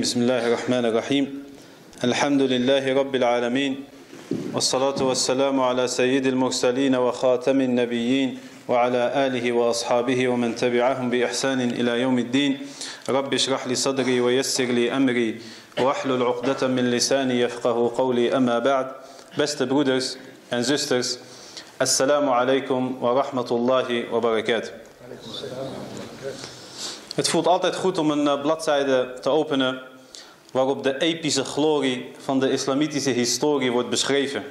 بسم الله الرحمن الرحيم الحمد لله رب العالمين والصلاة والسلام على سيد المرسلين وخاتم النبيين وعلى آله وأصحابه ومن تبعهم بإحسان إلى يوم الدين رب اشرح لي صدري ويسر لي أمري واحلل عقدة من لساني يفقه قولي أما بعد Beste broeders en zusters, assalamu alaikum wa rahmatullahi wa barakatuh. Het voelt altijd goed om een eh, bladzijde te openen waarop de epische glorie van de islamitische historie wordt beschreven.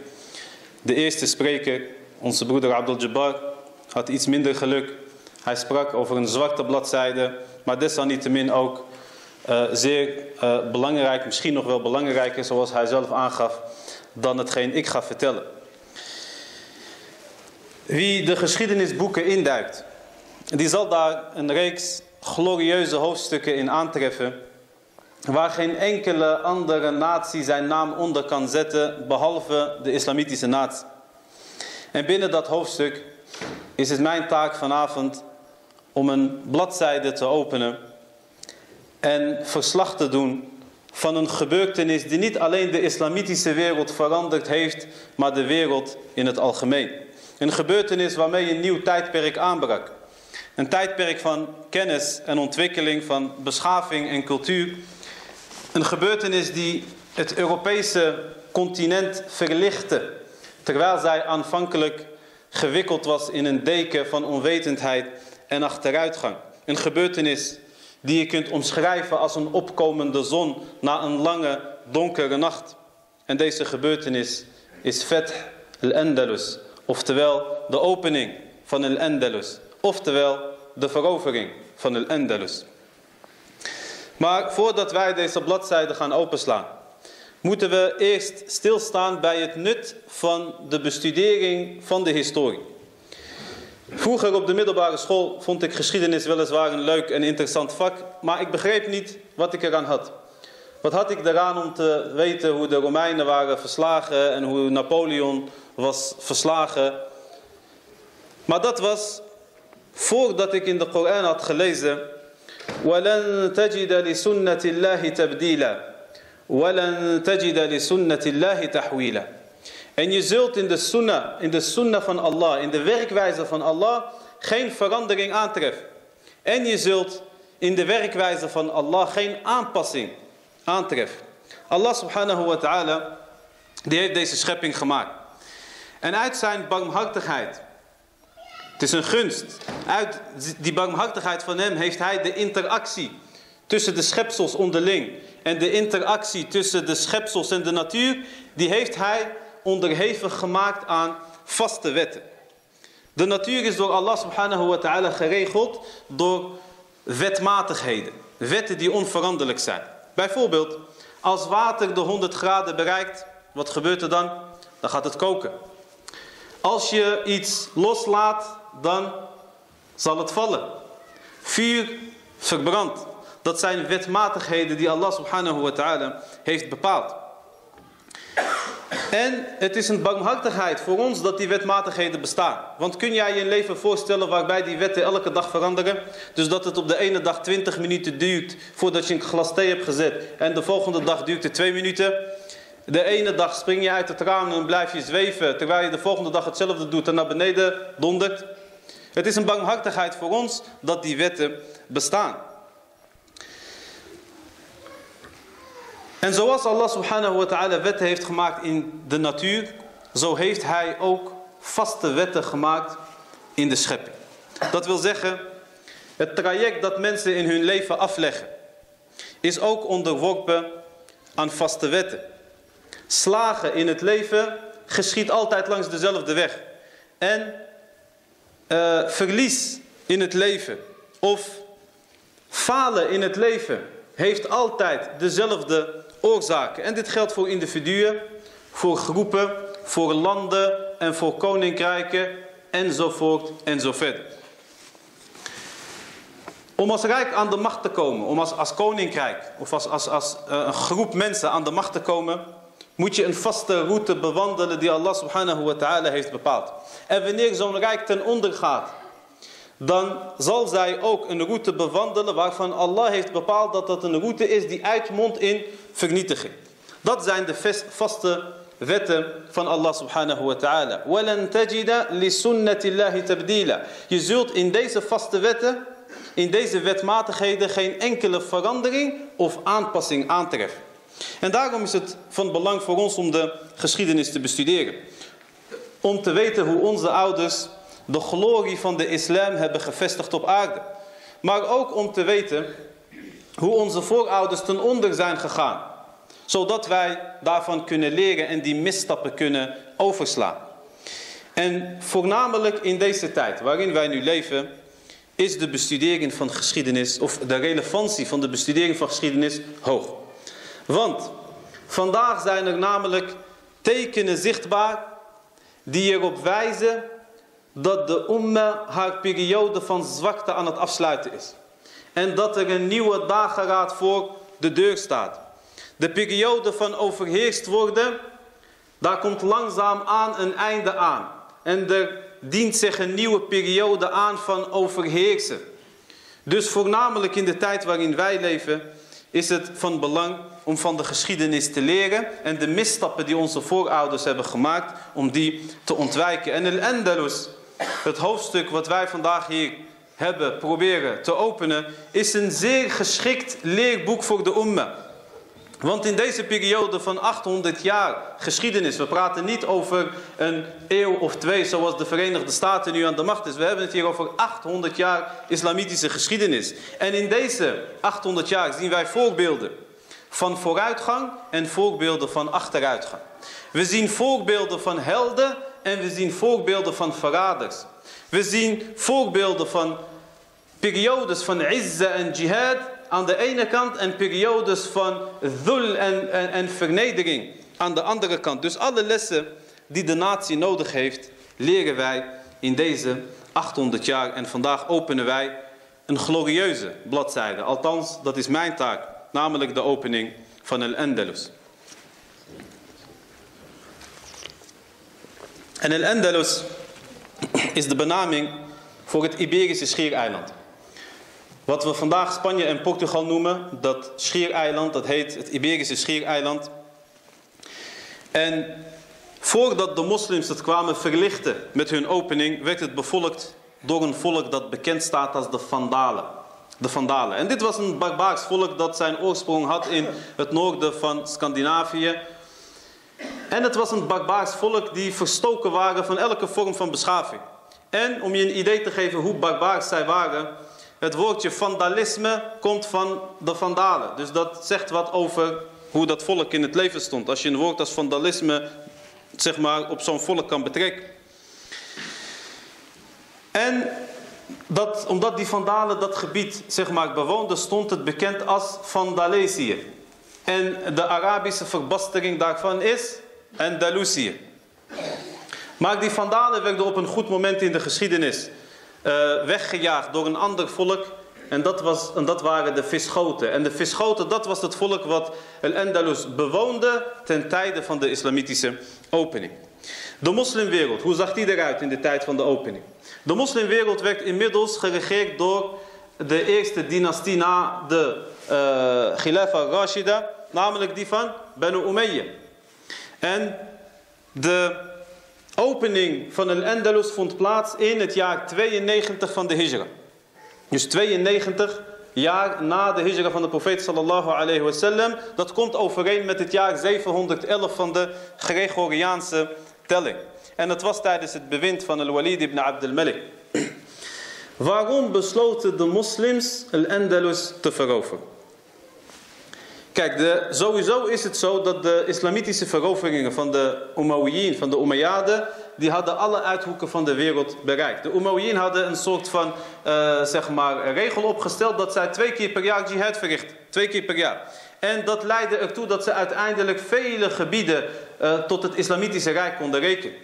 De eerste spreker, onze broeder Abdul Jabbar, had iets minder geluk. Hij sprak over een zwarte bladzijde, maar desalniettemin ook uh, zeer uh, belangrijk, misschien nog wel belangrijker zoals hij zelf aangaf, dan hetgeen ik ga vertellen. Wie de geschiedenisboeken induikt, die zal daar een reeks glorieuze hoofdstukken in aantreffen waar geen enkele andere natie zijn naam onder kan zetten behalve de islamitische natie. En binnen dat hoofdstuk is het mijn taak vanavond om een bladzijde te openen en verslag te doen van een gebeurtenis die niet alleen de islamitische wereld veranderd heeft, maar de wereld in het algemeen. Een gebeurtenis waarmee een nieuw tijdperk aanbrak. Een tijdperk van kennis en ontwikkeling, van beschaving en cultuur. Een gebeurtenis die het Europese continent verlichtte, terwijl zij aanvankelijk gewikkeld was in een deken van onwetendheid en achteruitgang. Een gebeurtenis die je kunt omschrijven als een opkomende zon na een lange donkere nacht. En deze gebeurtenis is Feth al-Andalus, oftewel de opening van al-Andalus, oftewel de verovering van al-Andalus. Maar voordat wij deze bladzijde gaan openslaan, moeten we eerst stilstaan bij het nut van de bestudering van de historie. Vroeger op de middelbare school vond ik geschiedenis weliswaar een leuk en interessant vak, maar ik begreep niet wat ik eraan had. Wat had ik eraan om te weten hoe de Romeinen waren verslagen en hoe Napoleon was verslagen? Maar dat was voordat ik in de Koran had gelezen وَلَن تَجِدَ لِسُنَّةِ اللَّهِ تَبْدِيلًا وَلَن تَجِدَ لِسُنَّةِ اللَّهِ تَحْوِيلًا en je zult in de sunnah, in de sunnah van Allah, in de werkwijze van Allah, geen verandering aantreffen. En je zult in de werkwijze van Allah geen aanpassing aantreffen. Allah subhanahu wa ta'ala, die heeft deze schepping gemaakt. En uit zijn barmhartigheid, het is een gunst, uit die barmhartigheid van hem heeft hij de interactie tussen de schepsels onderling en de interactie tussen de schepsels en de natuur, die heeft hij onderhevig gemaakt aan vaste wetten. De natuur is door Allah subhanahu wa ta'ala geregeld door wetmatigheden. Wetten die onveranderlijk zijn. Bijvoorbeeld, als water de 100 graden bereikt, wat gebeurt er dan? Dan gaat het koken. Als je iets loslaat, dan zal het vallen. Vuur verbrandt. Dat zijn wetmatigheden die Allah subhanahu wa ta'ala heeft bepaald. En het is een barmhartigheid voor ons dat die wetmatigheden bestaan. Want kun jij je een leven voorstellen waarbij die wetten elke dag veranderen? Dus dat het op de ene dag 20 minuten duurt voordat je een glas thee hebt gezet. En de volgende dag duurt het 2 minuten. De ene dag spring je uit het raam en blijf je zweven. Terwijl je de volgende dag hetzelfde doet en naar beneden dondert. Het is een barmhartigheid voor ons dat die wetten bestaan. En zoals Allah subhanahu wa ta'ala wetten heeft gemaakt in de natuur, zo heeft hij ook vaste wetten gemaakt in de schepping. Dat wil zeggen, het traject dat mensen in hun leven afleggen, is ook onderworpen aan vaste wetten. Slagen in het leven geschiet altijd langs dezelfde weg. En uh, verlies in het leven of falen in het leven heeft altijd dezelfde oorzaken. En dit geldt voor individuen, voor groepen, voor landen en voor koninkrijken enzovoort enzoverder. Om als rijk aan de macht te komen, om als, als koninkrijk of als, als, als uh, een groep mensen aan de macht te komen, moet je een vaste route bewandelen die Allah subhanahu wa ta'ala heeft bepaald. En wanneer zo'n rijk ten onder gaat, dan zal zij ook een route bewandelen waarvan Allah heeft bepaald dat dat een route is die uitmondt in vernietiging. Dat zijn de vaste wetten van Allah subhanahu wa ta'ala. وَلَن تَجِدَ لِسُنَّةِ اللَّهِ تَبْدِيلًا Je zult in deze vaste wetten, in deze wetmatigheden geen enkele verandering of aanpassing aantreffen. En daarom is het van belang voor ons om de geschiedenis te bestuderen. Om te weten hoe onze ouders de glorie van de islam hebben gevestigd op aarde. Maar ook om te weten hoe onze voorouders ten onder zijn gegaan. Zodat wij daarvan kunnen leren en die misstappen kunnen overslaan. En voornamelijk in deze tijd waarin wij nu leven, is de bestudering van geschiedenis, of de relevantie van de bestudering van geschiedenis hoog. Want vandaag zijn er namelijk tekenen zichtbaar die erop wijzen dat de umma haar periode van zwakte aan het afsluiten is. En dat er een nieuwe dageraad voor de deur staat. De periode van overheerst worden, daar komt langzaam aan een einde aan. En er dient zich een nieuwe periode aan van overheersen. Dus voornamelijk in de tijd waarin wij leven is het van belang om van de geschiedenis te leren en de misstappen die onze voorouders hebben gemaakt, om die te ontwijken. En El Andalus, het hoofdstuk wat wij vandaag hier hebben proberen te openen, is een zeer geschikt leerboek voor de umma. Want in deze periode van 800 jaar geschiedenis, we praten niet over een eeuw of twee zoals de Verenigde Staten nu aan de macht is. We hebben het hier over 800 jaar islamitische geschiedenis. En in deze 800 jaar zien wij voorbeelden van vooruitgang en voorbeelden van achteruitgang. We zien voorbeelden van helden en we zien voorbeelden van verraders. We zien voorbeelden van periodes van izza en jihad aan de ene kant en periodes van dhul en, en, vernedering aan de andere kant. Dus alle lessen die de natie nodig heeft, leren wij in deze 800 jaar. En vandaag openen wij een glorieuze bladzijde. Althans, dat is mijn taak, namelijk de opening van El Andalus. En El Andalus is de benaming voor het Iberische schiereiland. Wat we vandaag Spanje en Portugal noemen, dat schiereiland, dat heet het Iberische schiereiland. En voordat de moslims het kwamen verlichten met hun opening, werd het bevolkt door een volk dat bekend staat als de Vandalen. De Vandalen. En dit was een barbaars volk dat zijn oorsprong had in het noorden van Scandinavië. En het was een barbaars volk die verstoken waren van elke vorm van beschaving. En om je een idee te geven hoe barbaars zij waren, het woordje vandalisme komt van de vandalen. Dus dat zegt wat over hoe dat volk in het leven stond. Als je een woord als vandalisme zeg maar, op zo'n volk kan betrekken. En dat, omdat die vandalen dat gebied zeg maar, bewoonden, stond het bekend als Vandalesië. En de Arabische verbastering daarvan is Andalusië. Maar die vandalen werden op een goed moment in de geschiedenis uh, weggejaagd door een ander volk. En dat, was, en dat waren de Visgoten. En de Visgoten, dat was het volk wat El-Andalus bewoonde ten tijde van de islamitische opening. De moslimwereld, hoe zag die eruit in de tijd van de opening? De moslimwereld werd inmiddels geregeerd door de eerste dynastie na de uh, Khilafa Rashida, namelijk die van Banu Umayyah. En de opening van Al-Andalus vond plaats in het jaar 92 van de Hijra. Dus 92 jaar na de Hijra van de profeet sallallahu alayhi wasallam. Dat komt overeen met het jaar 711 van de Gregoriaanse telling. En dat was tijdens het bewind van Al-Walid ibn Abdul Malik. Waarom besloten de moslims Al-Andalus te veroveren? Kijk, de, sowieso is het zo dat de islamitische veroveringen van de Umayyin, van de Umayyaden, die hadden alle uithoeken van de wereld bereikt. De Umayyin hadden een soort van, uh, zeg maar, regel opgesteld dat zij twee keer per jaar jihad verrichten. Twee keer per jaar. En dat leidde ertoe dat ze uiteindelijk vele gebieden uh, tot het islamitische rijk konden rekenen.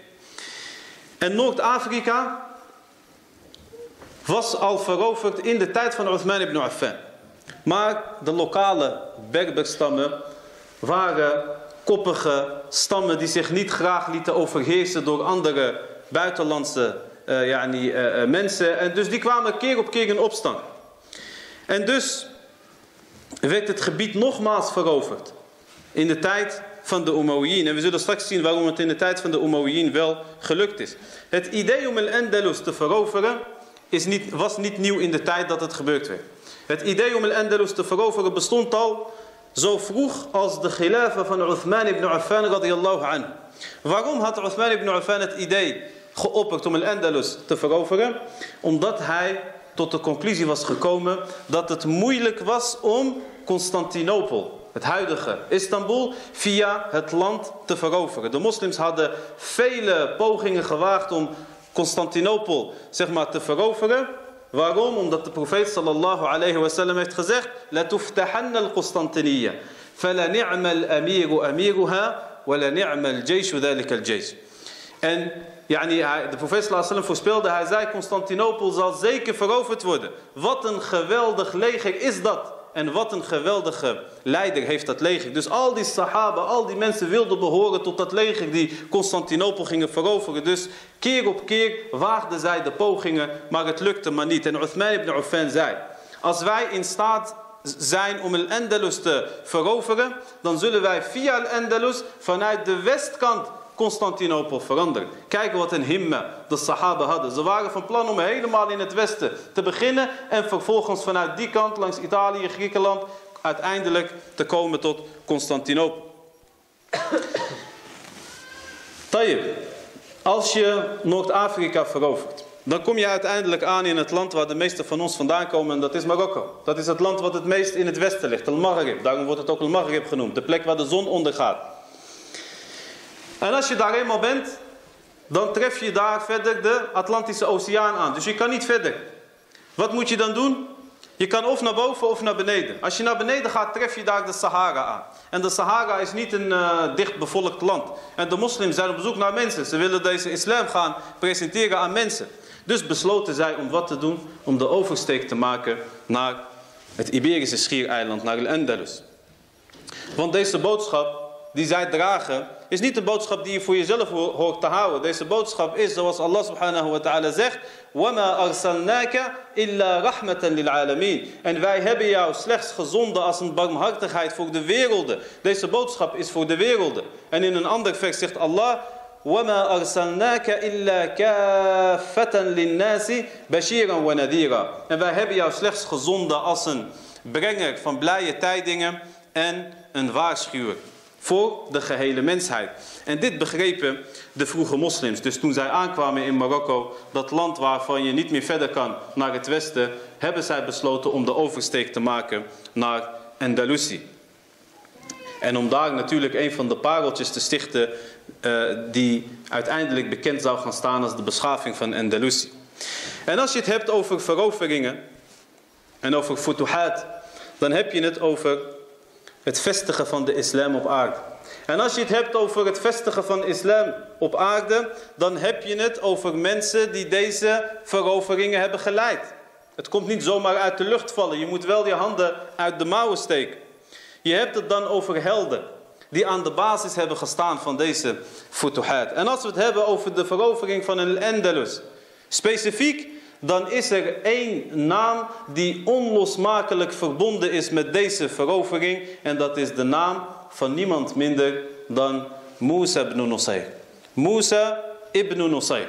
En Noord-Afrika was al veroverd in de tijd van Uthman ibn Affan. Maar de lokale Berberstammen waren koppige stammen die zich niet graag lieten overheersen door andere buitenlandse yani, uh, mensen. En dus die kwamen keer op keer in opstand. En dus werd het gebied nogmaals veroverd. In de tijd van de Umayyin. En we zullen straks zien waarom het in de tijd van de Umayyin wel gelukt is. Het idee om Al-Andalus te veroveren is niet, was niet nieuw in de tijd dat het gebeurd werd. Het idee om Al-Andalus te veroveren bestond al zo vroeg als de khilafa van Uthman ibn Affan radiyallahu anhu. Waarom had Uthman ibn Affan het idee geopperd om Al-Andalus te veroveren? Omdat hij tot de conclusie was gekomen dat het moeilijk was om Constantinopel, het huidige Istanbul, via het land te veroveren. De moslims hadden vele pogingen gewaagd om Constantinopel zeg maar, te veroveren. Waarom? Omdat de profeet sallallahu alayhi wa sallam heeft gezegd: La tuftahanna al-Qustantiniya. Fala ni'ma al-amiru amiruha. Wala ni'ma al-jayshu dhalika al-jaysh. En yani, de profeet sallallahu alayhi wa sallam voorspelde, hij zei: Constantinopel zal zeker veroverd worden. Wat een geweldig leger is dat! En wat een geweldige leider heeft dat leger. Dus al die sahaba, al die mensen wilden behoren tot dat leger die Constantinopel gingen veroveren. Dus keer op keer waagden zij de pogingen, maar het lukte maar niet. En Uthman ibn Affan zei, als wij in staat zijn om Al-Andalus te veroveren, dan zullen wij via Al-Andalus vanuit de westkant Constantinopel veranderen. Kijken wat een himme de Sahaba hadden. Ze waren van plan om helemaal in het westen te beginnen en vervolgens vanuit die kant langs Italië, Griekenland uiteindelijk te komen tot Constantinopel. Tayyip, als je Noord-Afrika verovert, dan kom je uiteindelijk aan in het land waar de meeste van ons vandaan komen en dat is Marokko. Dat is het land wat het meest in het westen ligt, Al-Maghrib. Daarom wordt het ook Al-Maghrib genoemd, de plek waar de zon ondergaat. En als je daar eenmaal bent, dan tref je daar verder de Atlantische Oceaan aan. Dus je kan niet verder. Wat moet je dan doen? Je kan of naar boven of naar beneden. Als je naar beneden gaat, tref je daar de Sahara aan. En de Sahara is niet een uh, dicht bevolkt land. En de moslims zijn op zoek naar mensen. Ze willen deze islam gaan presenteren aan mensen. Dus besloten zij om wat te doen? Om de oversteek te maken naar het Iberische schiereiland, naar Al-Andalus. Want deze boodschap die zij dragen, is niet een boodschap die je voor jezelf hoort te houden. Deze boodschap is, zoals Allah subhanahu wa ta'ala zegt, وَمَا أَرْسَلْنَاكَ إِلَّا رَحْمَةً لِلْعَالَمِينَ En wij hebben jou slechts gezonden als een barmhartigheid voor de werelden. Deze boodschap is voor de werelden. En in een ander vers zegt Allah, وَمَا أَرْسَلْنَاكَ إِلَّا كَافَةً لِلنَّاسِ بَشِيرًا وَنَذِيرًا En wij hebben jou slechts gezonden als een brenger van blije tijdingen en een waarschuwer voor de gehele mensheid. En dit begrepen de vroege moslims. Dus toen zij aankwamen in Marokko, dat land waarvan je niet meer verder kan naar het westen, hebben zij besloten om de oversteek te maken naar Andalusië. En om daar natuurlijk een van de pareltjes te stichten uh, die uiteindelijk bekend zou gaan staan als de beschaving van Andalusië. En als je het hebt over veroveringen en over futuhat, dan heb je het over het vestigen van de islam op aarde. En als je het hebt over het vestigen van islam op aarde, dan heb je het over mensen die deze veroveringen hebben geleid. Het komt niet zomaar uit de lucht vallen. Je moet wel je handen uit de mouwen steken. Je hebt het dan over helden die aan de basis hebben gestaan van deze futuhat. En als we het hebben over de verovering van een Andalus, specifiek dan is er één naam die onlosmakelijk verbonden is met deze verovering. En dat is de naam van niemand minder dan Musa ibn Nusayr. Musa ibn Nusayr.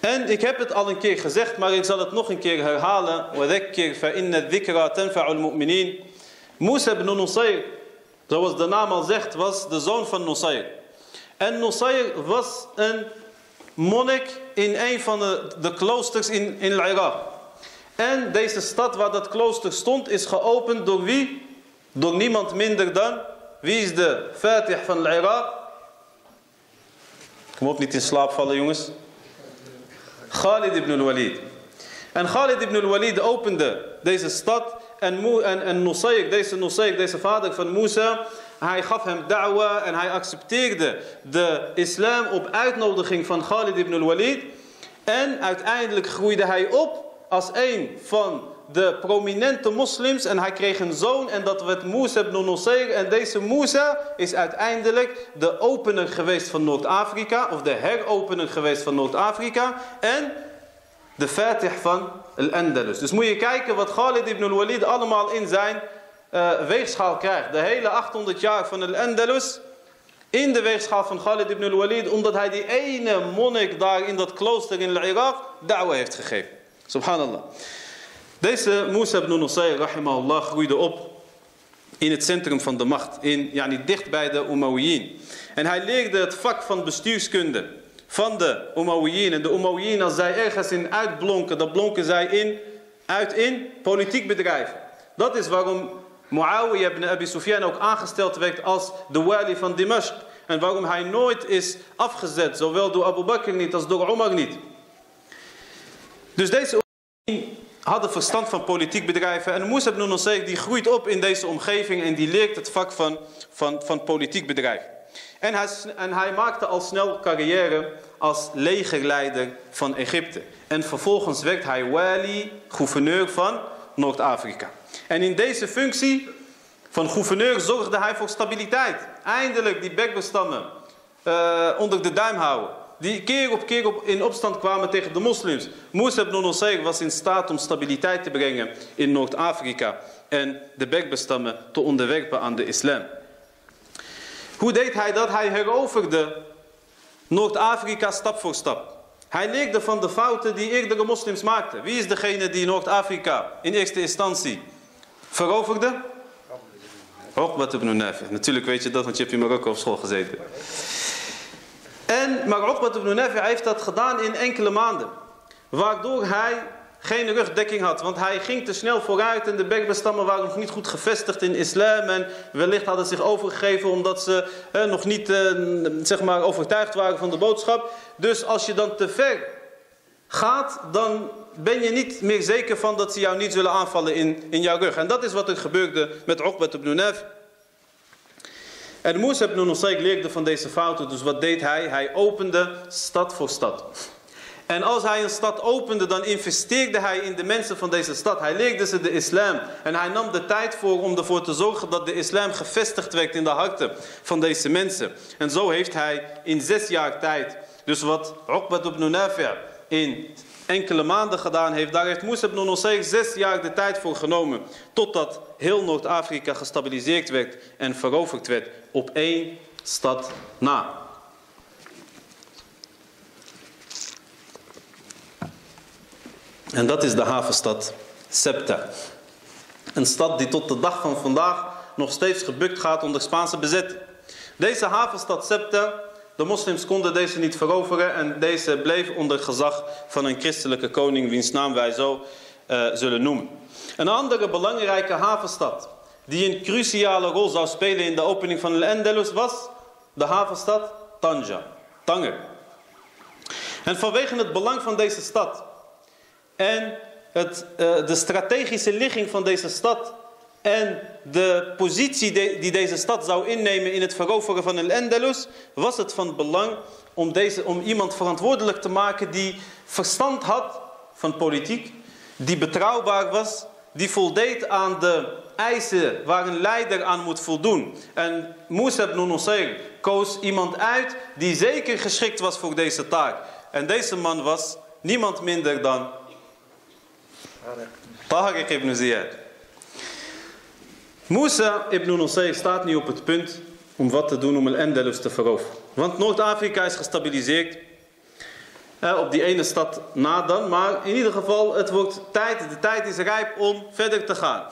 En ik heb het al een keer gezegd, maar ik zal het nog een keer herhalen. وَذَكِّرْ فَإِنَّ الذِّكْرَى تَنْفَعُ الْمُؤْمِنِينَ Musa ibn Nusayr, zoals de naam al zegt, was de zoon van Nusayr. En Nusayr was een monnik in een van de, de kloosters in, in Irak. En deze stad waar dat klooster stond is geopend door wie? Door niemand minder dan, wie is de Fatih van Irak? Kom op, niet in slaap vallen jongens. Khalid ibn al-Walid. En Khalid ibn al-Walid opende deze stad en, en, en deze Nusayr, deze vader van Musa, hij gaf hem da'wa en hij accepteerde de islam op uitnodiging van Khalid ibn al-Walid. En uiteindelijk groeide hij op als een van de prominente moslims en hij kreeg een zoon en dat werd Musa ibn Nusayr. En deze Musa is uiteindelijk de opener geweest van Noord-Afrika of de heropener geweest van Noord-Afrika en de fatih van Al-Andalus. Dus moet je kijken wat Khalid ibn al-Walid allemaal in zijn uh, weegschaal krijgt. De hele 800 jaar van Al-Andalus in de weegschaal van Khalid ibn al-Walid omdat hij die ene monnik daar in dat klooster in Irak da'wa heeft gegeven. Subhanallah. Deze Musa ibn Nusayr, rahimahullah, groeide op in het centrum van de macht, in, yani, dicht bij de Umayyin. En hij leerde het vak van bestuurskunde van de Umayyin. En de Umayyin, als zij ergens in uitblonken, dan blonken zij in, uit in politiek bedrijf. Dat is waarom Muawiyah ibn Abi Sufyan ook aangesteld werd als de wali van Dimashq. En waarom hij nooit is afgezet, zowel door Abu Bakr niet als door Omar niet. Dus deze hadden verstand van politiek bedrijven. En Musa ibn Nusayr die groeit op in deze omgeving en die leert het vak van, van, van politiek bedrijf. En hij, en hij maakte al snel carrière als legerleider van Egypte. En vervolgens werd hij wali, gouverneur van Noord-Afrika. En in deze functie van gouverneur zorgde hij voor stabiliteit. Eindelijk die bekbestammen uh, onder de duim houden. Die keer op keer op, in opstand kwamen tegen de moslims. Musa ibn Nusayr was in staat om stabiliteit te brengen in Noord-Afrika. En de bekbestammen te onderwerpen aan de islam. Hoe deed hij dat? Hij heroverde Noord-Afrika stap voor stap. Hij leerde van de fouten die eerdere moslims maakten. Wie is degene die Noord-Afrika in eerste instantie veroverde? Uqbat ibn Nafi. Natuurlijk weet je dat, want je hebt in Marokko op school gezeten. En, maar Uqbat ibn Nafi heeft dat gedaan in enkele maanden. Waardoor hij geen rugdekking had. Want hij ging te snel vooruit en de bergbestammen waren nog niet goed gevestigd in islam. En wellicht hadden zich overgegeven omdat ze nog niet eh, zeg maar, overtuigd waren van de boodschap. Dus als je dan te ver gaat, dan ben je niet meer zeker van dat ze jou niet zullen aanvallen in, in jouw rug. En dat is wat er gebeurde met Uqbat ibn Naf. En Musa ibn Nusayk leerde van deze fouten. Dus wat deed hij? Hij opende stad voor stad. En als hij een stad opende, dan investeerde hij in de mensen van deze stad. Hij leerde ze de islam. En hij nam de tijd voor om ervoor te zorgen dat de islam gevestigd werd in de harten van deze mensen. En zo heeft hij in zes jaar tijd, dus wat Uqbat ibn Nafi' in enkele maanden gedaan heeft, daar heeft Musa ibn Nusayr zes jaar de tijd voor genomen. Totdat heel Noord-Afrika gestabiliseerd werd en veroverd werd op één stad na. En dat is de havenstad Septa. Een stad die tot de dag van vandaag nog steeds gebukt gaat onder Spaanse bezet. Deze havenstad Septa, de moslims konden deze niet veroveren en deze bleef onder gezag van een christelijke koning wiens naam wij zo uh, zullen noemen. Een andere belangrijke havenstad die een cruciale rol zou spelen in de opening van Al-Andalus was de havenstad Tanja, Tanger. En vanwege het belang van deze stad en het, uh, de strategische ligging van deze stad en de positie die deze stad zou innemen in het veroveren van Al-Andalus, was het van belang om, deze, om iemand verantwoordelijk te maken die verstand had van politiek, die betrouwbaar was, die voldeed aan de eisen waar een leider aan moet voldoen. En Musa ibn Nusayr koos iemand uit die zeker geschikt was voor deze taak. En deze man was niemand minder dan Tariq ibn Ziyad. Musa ibn Nusayr staat nu op het punt om wat te doen om Al-Andalus te veroveren. Want Noord-Afrika is gestabiliseerd. Eh, op die ene stad na dan. Maar in ieder geval, het wordt tijd, de tijd is rijp om verder te gaan.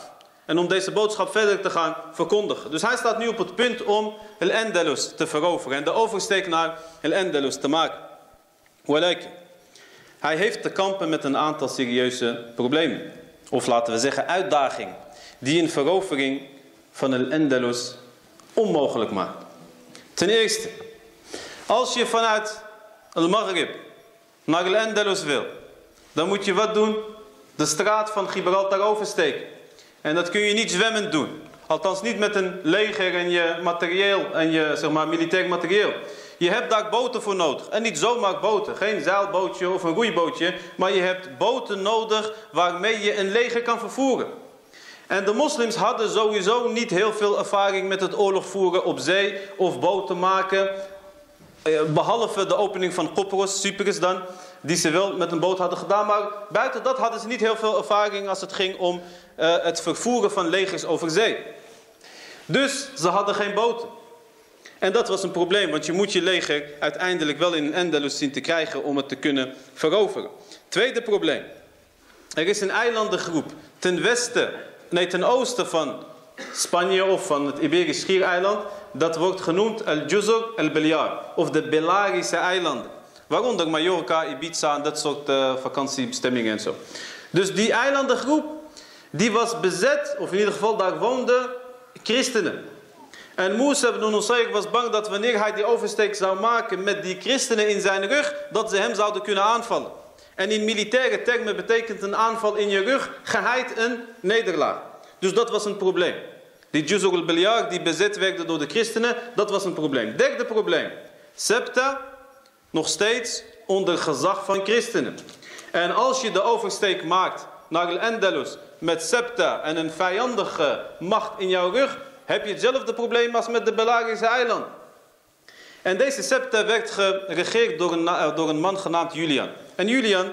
En om deze boodschap verder te gaan verkondigen. Dus hij staat nu op het punt om Al-Andalus te veroveren. En de oversteek naar Al-Andalus te maken. Walaikum. Hij heeft te kampen met een aantal serieuze problemen. Of laten we zeggen uitdagingen. Die een verovering van Al-Andalus onmogelijk maken. Ten eerste. Als je vanuit Al-Maghrib naar Al-Andalus wil. Dan moet je wat doen? De straat van Gibraltar oversteken. En dat kun je niet zwemmend doen. Althans niet met een leger en je materieel en je zeg maar, militair materieel. Je hebt daar boten voor nodig. En niet zomaar boten. Geen zeilbootje of een roeibootje. Maar je hebt boten nodig waarmee je een leger kan vervoeren. En de moslims hadden sowieso niet heel veel ervaring met het oorlog voeren op zee of boten maken. Eh, behalve de opening van Kopros, Cyprus dan, die ze wel met een boot hadden gedaan. Maar buiten dat hadden ze niet heel veel ervaring als het ging om uh, het vervoeren van legers over zee. Dus ze hadden geen boten. En dat was een probleem, want je moet je leger uiteindelijk wel in een Endelus zien te krijgen om het te kunnen veroveren. Tweede probleem. Er is een eilandengroep ten westen, nee ten oosten van Spanje of van het Iberisch Schiereiland. Dat wordt genoemd El Juzur El Beliar, of de Belarische eilanden. Waaronder Mallorca, Ibiza en dat soort uh, vakantiebestemmingen en zo. Dus die eilandengroep, die was bezet, of in ieder geval daar woonden christenen. En Musa ibn Nusayr was bang dat wanneer hij die oversteek zou maken met die christenen in zijn rug, dat ze hem zouden kunnen aanvallen. En in militaire termen betekent een aanval in je rug geheid een nederlaag. Dus dat was een probleem. Die Juzur al-Bilyar die bezet werd door de christenen, dat was een probleem. Derde probleem. Septa, nog steeds onder gezag van christenen. En als je de oversteek maakt naar Al-Andalus met Septa en een vijandige macht in jouw rug, heb je hetzelfde probleem als met de Belagische eiland. En deze Septa werd geregeerd door een, eh, door een man genaamd Julian. En Julian,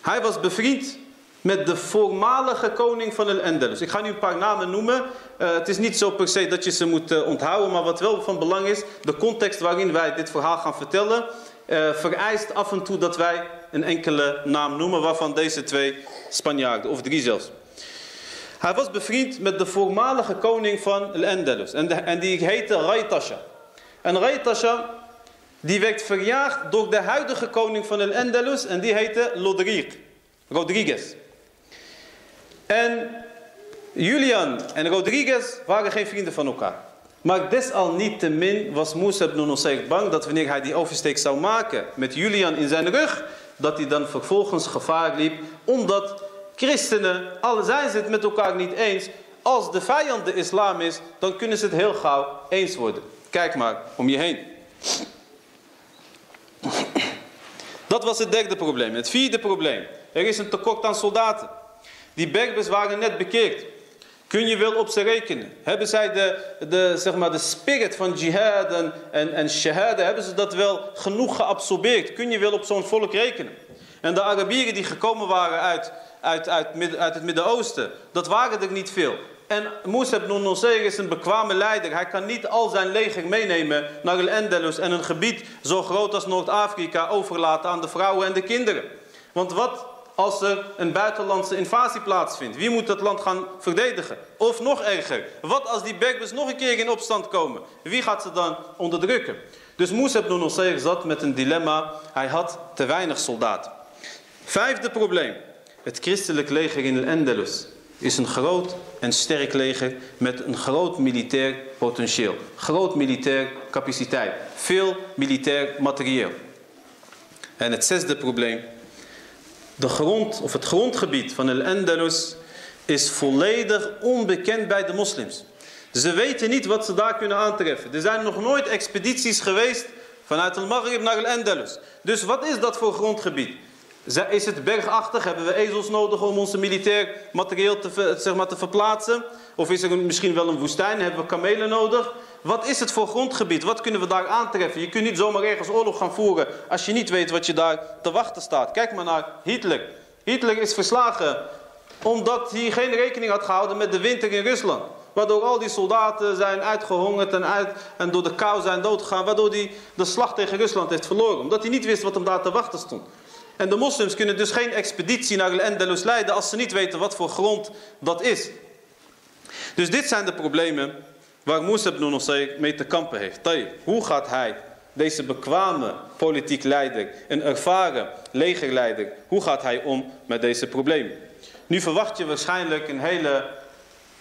hij was bevriend met de voormalige koning van El Andalus. Ik ga nu een paar namen noemen. Uh, het is niet zo per se dat je ze moet uh, onthouden, maar wat wel van belang is, de context waarin wij dit verhaal gaan vertellen, vereist af en toe dat wij een enkele naam noemen, waarvan deze twee Spanjaarden, of drie zelfs. Hij was bevriend met de voormalige koning van El-Andalus. En, en, die heette Raitasha. En Raitasha, die werd verjaagd door de huidige koning van El-Andalus. En die heette Rodriguez. En Julian en Rodriguez waren geen vrienden van elkaar. Maar desalniettemin was Musa ibn Nusayr bang dat wanneer hij die oversteek zou maken met Julian in zijn rug, dat hij dan vervolgens gevaar liep, omdat christenen, al zijn het met elkaar niet eens, als de vijand de islam is, dan kunnen ze het heel gauw eens worden. Kijk maar om je heen. Dat was het derde probleem. Het vierde probleem. Er is een tekort aan soldaten. Die Berbers waren net bekeerd. Kun je wel op ze rekenen? Hebben zij de, de, zeg maar de spirit van jihad en, en, shahada, hebben ze dat wel genoeg geabsorbeerd? Kun je wel op zo'n volk rekenen? En de Arabieren die gekomen waren uit, uit, uit, uit het Midden-Oosten, dat waren er niet veel. En Musa ibn Nusayr is een bekwame leider. Hij kan niet al zijn leger meenemen naar El-Andalus en een gebied zo groot als Noord-Afrika overlaten aan de vrouwen en de kinderen. Want wat als er een buitenlandse invasie plaatsvindt? Wie moet dat land gaan verdedigen? Of nog erger, wat als die Berbers nog een keer in opstand komen? Wie gaat ze dan onderdrukken? Dus Musa ibn Nusayr zat met een dilemma. Hij had te weinig soldaten. Vijfde probleem. Het christelijk leger in Al-Andalus is een groot en sterk leger met een groot militair potentieel. Groot militair capaciteit. Veel militair materieel. En het zesde probleem. De grond, of het grondgebied van Al-Andalus is volledig onbekend bij de moslims. Ze weten niet wat ze daar kunnen aantreffen. Er zijn nog nooit expedities geweest vanuit Al-Maghrib naar Al-Andalus. Dus wat is dat voor grondgebied? Is het bergachtig? Hebben we ezels nodig om onze militair materieel te, zeg maar, te verplaatsen? Of is er misschien wel een woestijn? Hebben we kamelen nodig? Wat is het voor grondgebied? Wat kunnen we daar aantreffen? Je kunt niet zomaar ergens oorlog gaan voeren als je niet weet wat je daar te wachten staat. Kijk maar naar Hitler. Hitler is verslagen omdat hij geen rekening had gehouden met de winter in Rusland. Waardoor al die soldaten zijn uitgehongerd en, uit, en door de kou zijn doodgegaan. Waardoor hij de slag tegen Rusland heeft verloren. Omdat hij niet wist wat hem daar te wachten stond. En de moslims kunnen dus geen expeditie naar Al-Andalus leiden als ze niet weten wat voor grond dat is. Dus dit zijn de problemen waar Musa ibn Nusayr mee te kampen heeft. Hoe gaat hij, deze bekwame politiek leider, een ervaren legerleider, hoe gaat hij om met deze problemen? Nu verwacht je waarschijnlijk een hele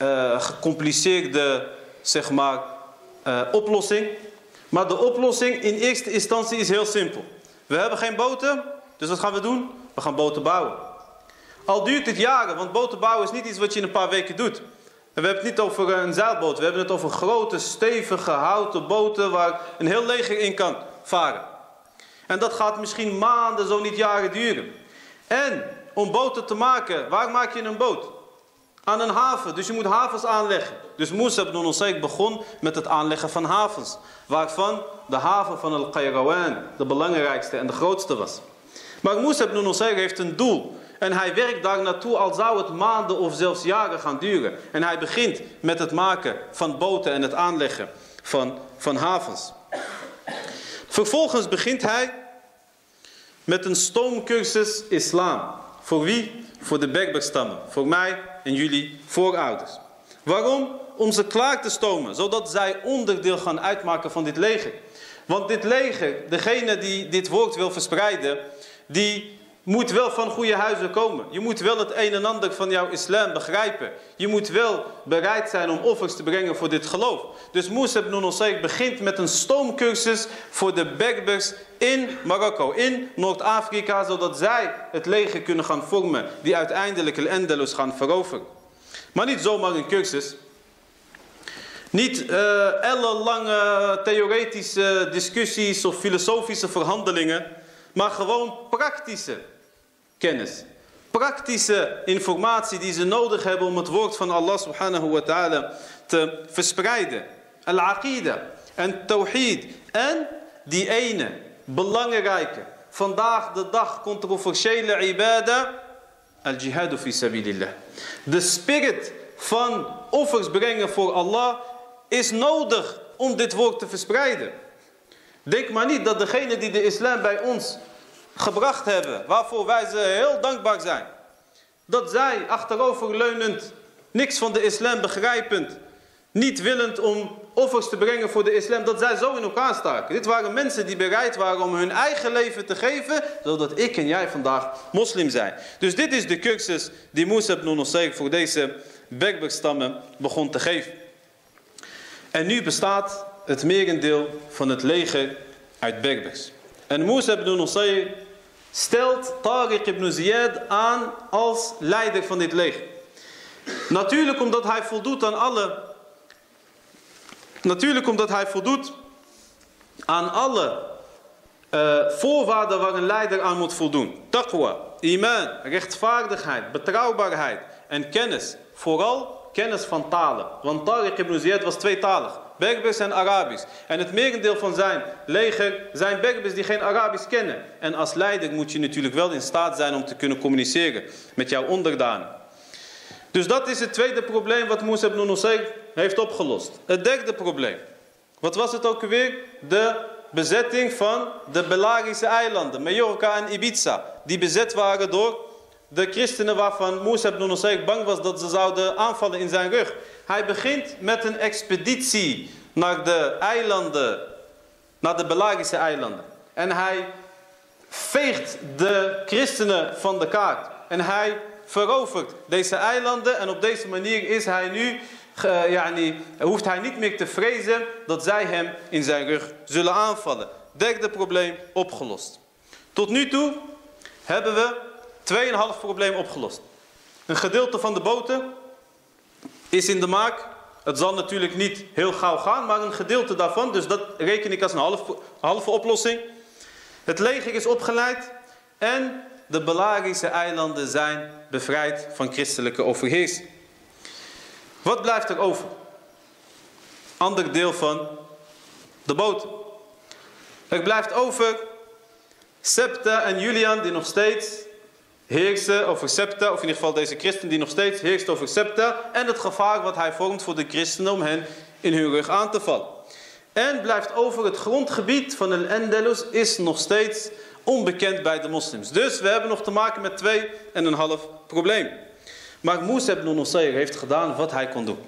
uh, gecompliceerde zeg maar, uh, oplossing. Maar de oplossing in eerste instantie is heel simpel. We hebben geen boten, dus wat gaan we doen? We gaan boten bouwen. Al duurt het jaren, want boten bouwen is niet iets wat je in een paar weken doet. En we hebben het niet over een zeilboot. We hebben het over grote, stevige, houten boten waar een heel leger in kan varen. En dat gaat misschien maanden, zo niet jaren duren. En om boten te maken, waar maak je een boot? Aan een haven. Dus je moet havens aanleggen. Dus Musa ibn Nusayk begon met het aanleggen van havens. Waarvan de haven van Al-Qayrawan de belangrijkste en de grootste was. Maar Musa ibn Nusayr heeft een doel. En hij werkt daar naartoe al zou het maanden of zelfs jaren gaan duren. En hij begint met het maken van boten en het aanleggen van, van havens. Vervolgens begint hij met een stoomcursus islam. Voor wie? Voor de Berberstammen. Voor mij en jullie voorouders. Waarom? Om ze klaar te stomen, zodat zij onderdeel gaan uitmaken van dit leger. Want dit leger, degene die dit woord wil verspreiden, die moet wel van goede huizen komen. Je moet wel het een en ander van jouw islam begrijpen. Je moet wel bereid zijn om offers te brengen voor dit geloof. Dus Musa ibn Nusayr begint met een stoomcursus voor de Berbers in Marokko, in Noord-Afrika, zodat zij het leger kunnen gaan vormen die uiteindelijk El Andalus gaan veroveren. Maar niet zomaar een cursus. Niet uh, ellenlange theoretische discussies of filosofische verhandelingen, maar gewoon praktische kennis. Praktische informatie die ze nodig hebben om het woord van Allah subhanahu wa ta'ala te verspreiden. Al-aqida en tawhid. En die ene belangrijke, vandaag de dag controversiële ibada, al-jihadu fi sabilillah. De spirit van offers brengen voor Allah is nodig om dit woord te verspreiden. Denk maar niet dat degene die de islam bij ons gebracht hebben, waarvoor wij ze heel dankbaar zijn. Dat zij achteroverleunend, niks van de islam begrijpend, niet willend om offers te brengen voor de islam, dat zij zo in elkaar staken. Dit waren mensen die bereid waren om hun eigen leven te geven, zodat ik en jij vandaag moslim zijn. Dus dit is de cursus die Musa ibn Nusayr voor deze Berberstammen begon te geven. En nu bestaat het merendeel van het leger uit Berbers. En Musa ibn Nusayr stelt Tariq ibn Ziyad aan als leider van dit leger. Natuurlijk omdat hij voldoet aan alle... Natuurlijk omdat hij voldoet aan alle uh, voorwaarden waar een leider aan moet voldoen. Taqwa, iman, rechtvaardigheid, betrouwbaarheid en kennis. Vooral kennis van talen. Want Tariq ibn Ziyad was tweetalig. Berbers en Arabisch. En het merendeel van zijn leger zijn Berbers die geen Arabisch kennen. En als leider moet je natuurlijk wel in staat zijn om te kunnen communiceren met jouw onderdanen. Dus dat is het tweede probleem wat Musa ibn Nusayr heeft opgelost. Het derde probleem. Wat was het ook weer? De bezetting van de Belagische eilanden, Mallorca en Ibiza. Die bezet waren door de christenen waarvan Musa ibn Nusayr bang was dat ze zouden aanvallen in zijn rug. Hij begint met een expeditie naar de eilanden, naar de Belagische eilanden. En hij veegt de christenen van de kaart. En hij verovert deze eilanden en op deze manier is hij nu, uh, yani, hoeft hij niet meer te vrezen dat zij hem in zijn rug zullen aanvallen. Derde probleem opgelost. Tot nu toe hebben we 2,5 probleem opgelost. Een gedeelte van de boten is in de maak. Het zal natuurlijk niet heel gauw gaan, maar een gedeelte daarvan. Dus dat reken ik als een halve, halve oplossing. Het leger is opgeleid en de Belagische eilanden zijn bevrijd van christelijke overheersing. Wat blijft er over? Ander deel van de boot. Er blijft over Septa en Julian die nog steeds heersen over Septa, of in ieder geval deze christen die nog steeds heerst over Septa, en het gevaar wat hij vormt voor de christenen om hen in hun rug aan te vallen. En blijft over het grondgebied van El Endelus is nog steeds onbekend bij de moslims. Dus we hebben nog te maken met twee en een half probleem. Maar Musa ibn Nusayr heeft gedaan wat hij kon doen.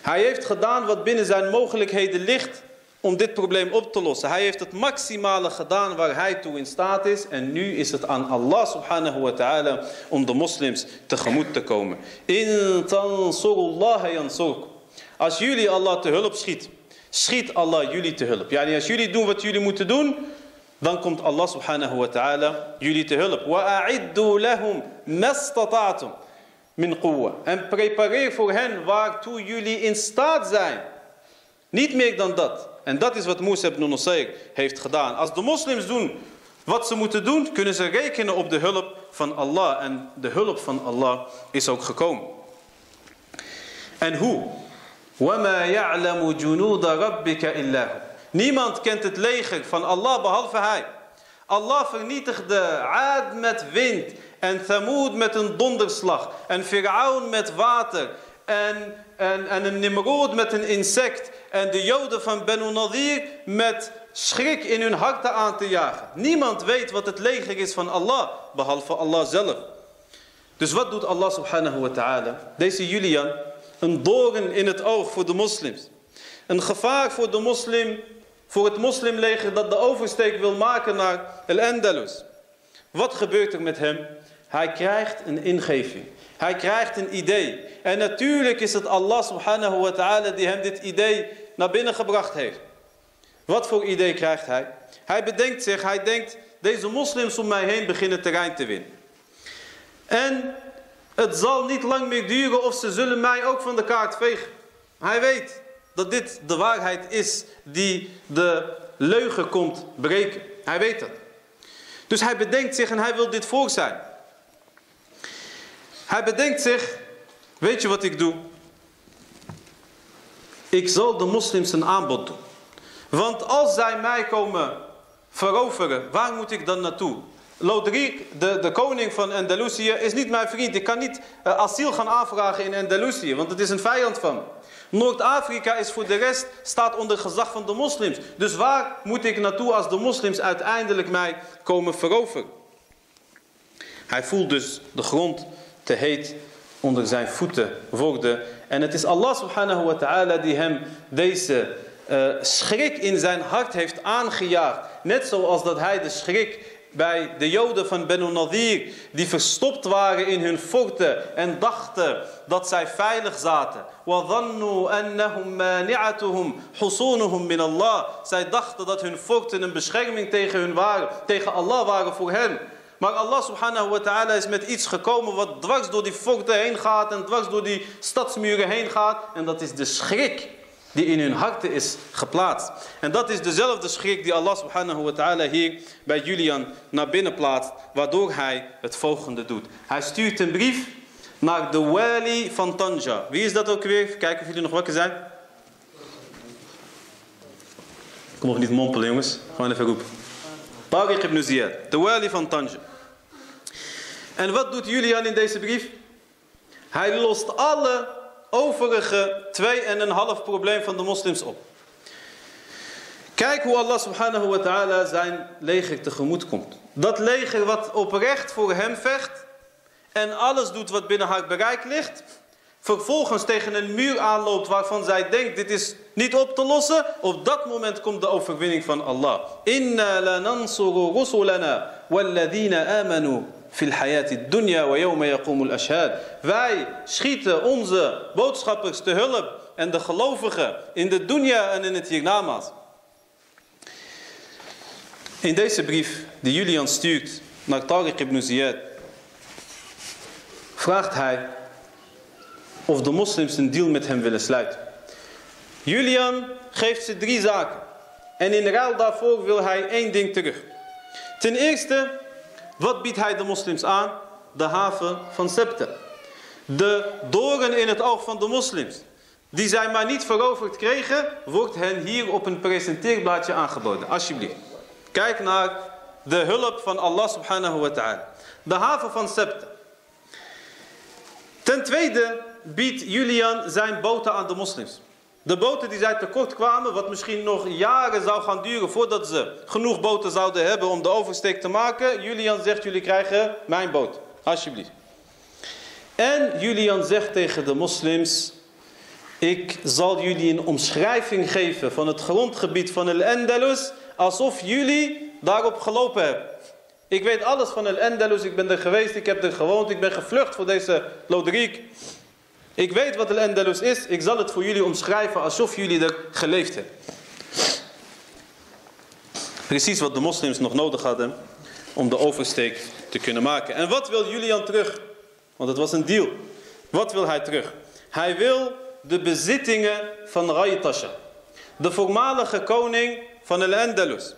Hij heeft gedaan wat binnen zijn mogelijkheden ligt om dit probleem op te lossen. Hij heeft het maximale gedaan waar hij toe in staat is. En nu is het aan Allah subhanahu wa ta'ala om de moslims tegemoet te komen. In tansurullah yansurk. Als jullie Allah te hulp schiet, schiet Allah jullie te hulp. Yani als jullie doen wat jullie moeten doen, dan komt Allah subhanahu wa ta'ala jullie te hulp. Wa a'iddu lahum mastata'tum. min quwwa. En prepareer voor hen waartoe jullie in staat zijn. Niet meer dan dat. En dat is wat Musa ibn Nusayr heeft gedaan. Als de moslims doen wat ze moeten doen, kunnen ze rekenen op de hulp van Allah. En de hulp van Allah is ook gekomen. En hoe? وَمَا يَعْلَمُ جُنُودَ رَبِّكَ إِلَّا Niemand kent het leger van Allah behalve hij. Allah vernietigde Aad met wind en Thamud met een donderslag en Fir'aun met water en, en, en een Nimrod met een insect en de Joden van Benu Nadir met schrik in hun harten aan te jagen. Niemand weet wat het leger is van Allah, behalve Allah zelf. Dus wat doet Allah subhanahu wa ta'ala? Deze Julian, een doorn in het oog voor de moslims. Een gevaar voor de moslim, voor het moslimleger dat de oversteek wil maken naar El-Andalus. Wat gebeurt er met hem? Hij krijgt een ingeving. Hij krijgt een idee. En natuurlijk is het Allah subhanahu wa ta'ala die hem dit idee naar binnen gebracht heeft. Wat voor idee krijgt hij? Hij bedenkt zich, hij denkt, deze moslims om mij heen beginnen terrein te winnen. En het zal niet lang meer duren of ze zullen mij ook van de kaart vegen. Hij weet dat dit de waarheid is die de leugen komt breken. Hij weet dat. Dus hij bedenkt zich en hij wil dit voor zijn. Hij bedenkt zich, weet je wat ik doe? Ik zal de moslims een aanbod doen. Want als zij mij komen veroveren, waar moet ik dan naartoe? Loderiek, de, de koning van Andalusië, is niet mijn vriend. Ik kan niet uh, asiel gaan aanvragen in Andalusië, want het is een vijand van me. Noord-Afrika is voor de rest, staat onder gezag van de moslims. Dus waar moet ik naartoe als de moslims uiteindelijk mij komen veroveren? Hij voelt dus de grond te heet onder zijn voeten worden. En het is Allah subhanahu wa ta'ala die hem deze uh, schrik in zijn hart heeft aangejaagd. Net zoals dat hij de schrik bij de joden van Benu Nadir, die verstopt waren in hun forten en dachten dat zij veilig zaten. Zij dachten dat hun forten een bescherming tegen, hun waren, tegen Allah waren voor hen. Maar Allah subhanahu wa ta'ala is met iets gekomen wat dwars door die forten heen gaat en dwars door die stadsmuren heen gaat. En dat is de schrik die in hun harten is geplaatst. En dat is dezelfde schrik die Allah subhanahu wa ta'ala hier bij Julian naar binnen plaatst, waardoor hij het volgende doet. Hij stuurt een brief naar de wali van Tanja. Wie is dat ook weer? Kijken of jullie nog wakker zijn. Kom op niet mompelen jongens, gewoon even roepen. Tariq ibn Ziyad, de wali van Tanja. En wat doet Julian in deze brief? Hij lost alle overige 2,5 probleem van de moslims op. Kijk hoe Allah subhanahu wa ta'ala zijn leger tegemoet komt. Dat leger wat oprecht voor hem vecht en alles doet wat binnen haar bereik ligt. Vervolgens tegen een muur aanloopt waarvan zij denkt dit is niet op te lossen. Op dat moment komt de overwinning van Allah. Inna lanansuru rusulana amanu fil dunya wa yawma ashhad. Wij schieten onze boodschappers te hulp en de gelovigen in de dunya en in het hiernamaals. In deze brief die Julian stuurt naar Tariq ibn Ziyad vraagt hij of de moslims een deal met hem willen sluiten. Julian geeft ze drie zaken. En in ruil daarvoor wil hij één ding terug. Ten eerste wat biedt hij de moslims aan? De haven van Septa. De doren in het oog van de moslims. Die zij maar niet veroverd kregen, wordt hen hier op een presenteerblaadje aangeboden. Alsjeblieft. Kijk naar de hulp van Allah subhanahu wa ta'ala. De haven van Septa. Ten tweede biedt Julian zijn boten aan de moslims. De boten die zij tekort kwamen, wat misschien nog jaren zou gaan duren voordat ze genoeg boten zouden hebben om de oversteek te maken. Julian zegt, jullie krijgen mijn boot. Alsjeblieft. En Julian zegt tegen de moslims, ik zal jullie een omschrijving geven van het grondgebied van El Andalus, alsof jullie daarop gelopen hebben. Ik weet alles van El Andalus, ik ben er geweest, ik heb er gewoond, ik ben gevlucht voor deze loderiek. Ik weet wat Al-Andalus is. Ik zal het voor jullie omschrijven alsof jullie er geleefd hebben. Precies wat de moslims nog nodig hadden om de oversteek te kunnen maken. En wat wil Julian terug? Want het was een deal. Wat wil hij terug? Hij wil de bezittingen van Raitasha. De voormalige koning van El Andalus.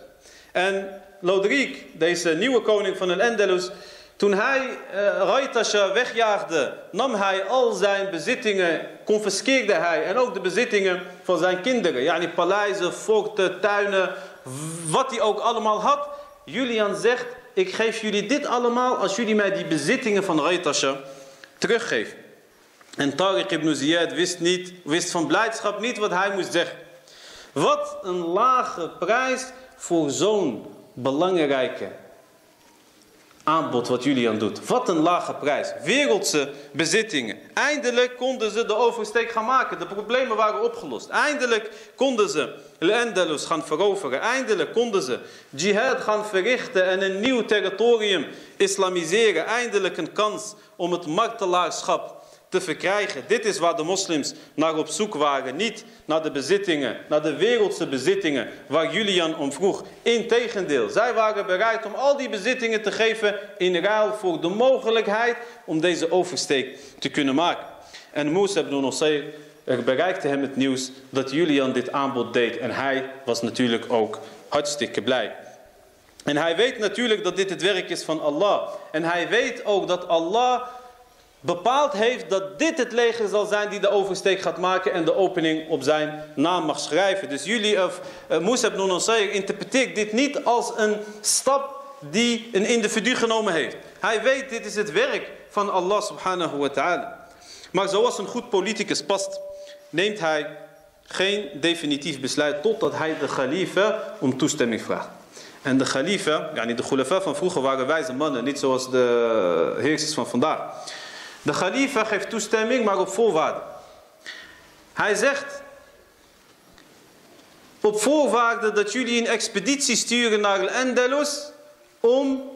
En Lodrik, deze nieuwe koning van El Andalus, toen hij uh, wegjaagde, nam hij al zijn bezittingen, confiskeerde hij. En ook de bezittingen van zijn kinderen. Yani paleizen, forten, tuinen, wat hij ook allemaal had. Julian zegt, ik geef jullie dit allemaal als jullie mij die bezittingen van Raitasha teruggeven. En Tariq ibn Ziyad wist, niet, wist van blijdschap niet wat hij moest zeggen. Wat een lage prijs voor zo'n belangrijke aanbod wat Julian doet. Wat een lage prijs. Wereldse bezittingen. Eindelijk konden ze de oversteek gaan maken. De problemen waren opgelost. Eindelijk konden ze El-Andalus gaan veroveren. Eindelijk konden ze jihad gaan verrichten en een nieuw territorium islamiseren. Eindelijk een kans om het martelaarschap te verkrijgen. Dit is waar de moslims naar op zoek waren. Niet naar de bezittingen, naar de wereldse bezittingen waar Julian om vroeg. Integendeel, zij waren bereid om al die bezittingen te geven in ruil voor de mogelijkheid om deze oversteek te kunnen maken. En Musa ibn Nusayr er bereikte hem het nieuws dat Julian dit aanbod deed. En hij was natuurlijk ook hartstikke blij. En hij weet natuurlijk dat dit het werk is van Allah. En hij weet ook dat Allah bepaald heeft dat dit het leger zal zijn die de oversteek gaat maken en de opening op zijn naam mag schrijven. Dus jullie, of uh, Musa ibn Nusayr interpreteert dit niet als een stap die een individu genomen heeft. Hij weet dit is het werk van Allah subhanahu wa ta'ala. Maar zoals een goed politicus past, neemt hij geen definitief besluit totdat hij de khalifa om toestemming vraagt. En de khalifa, yani de khulafa van vroeger waren wijze mannen, niet zoals de heersers van vandaag. De khalifa geeft toestemming, maar op voorwaarden. Hij zegt, op voorwaarde dat jullie een expeditie sturen naar Al-Andalus, om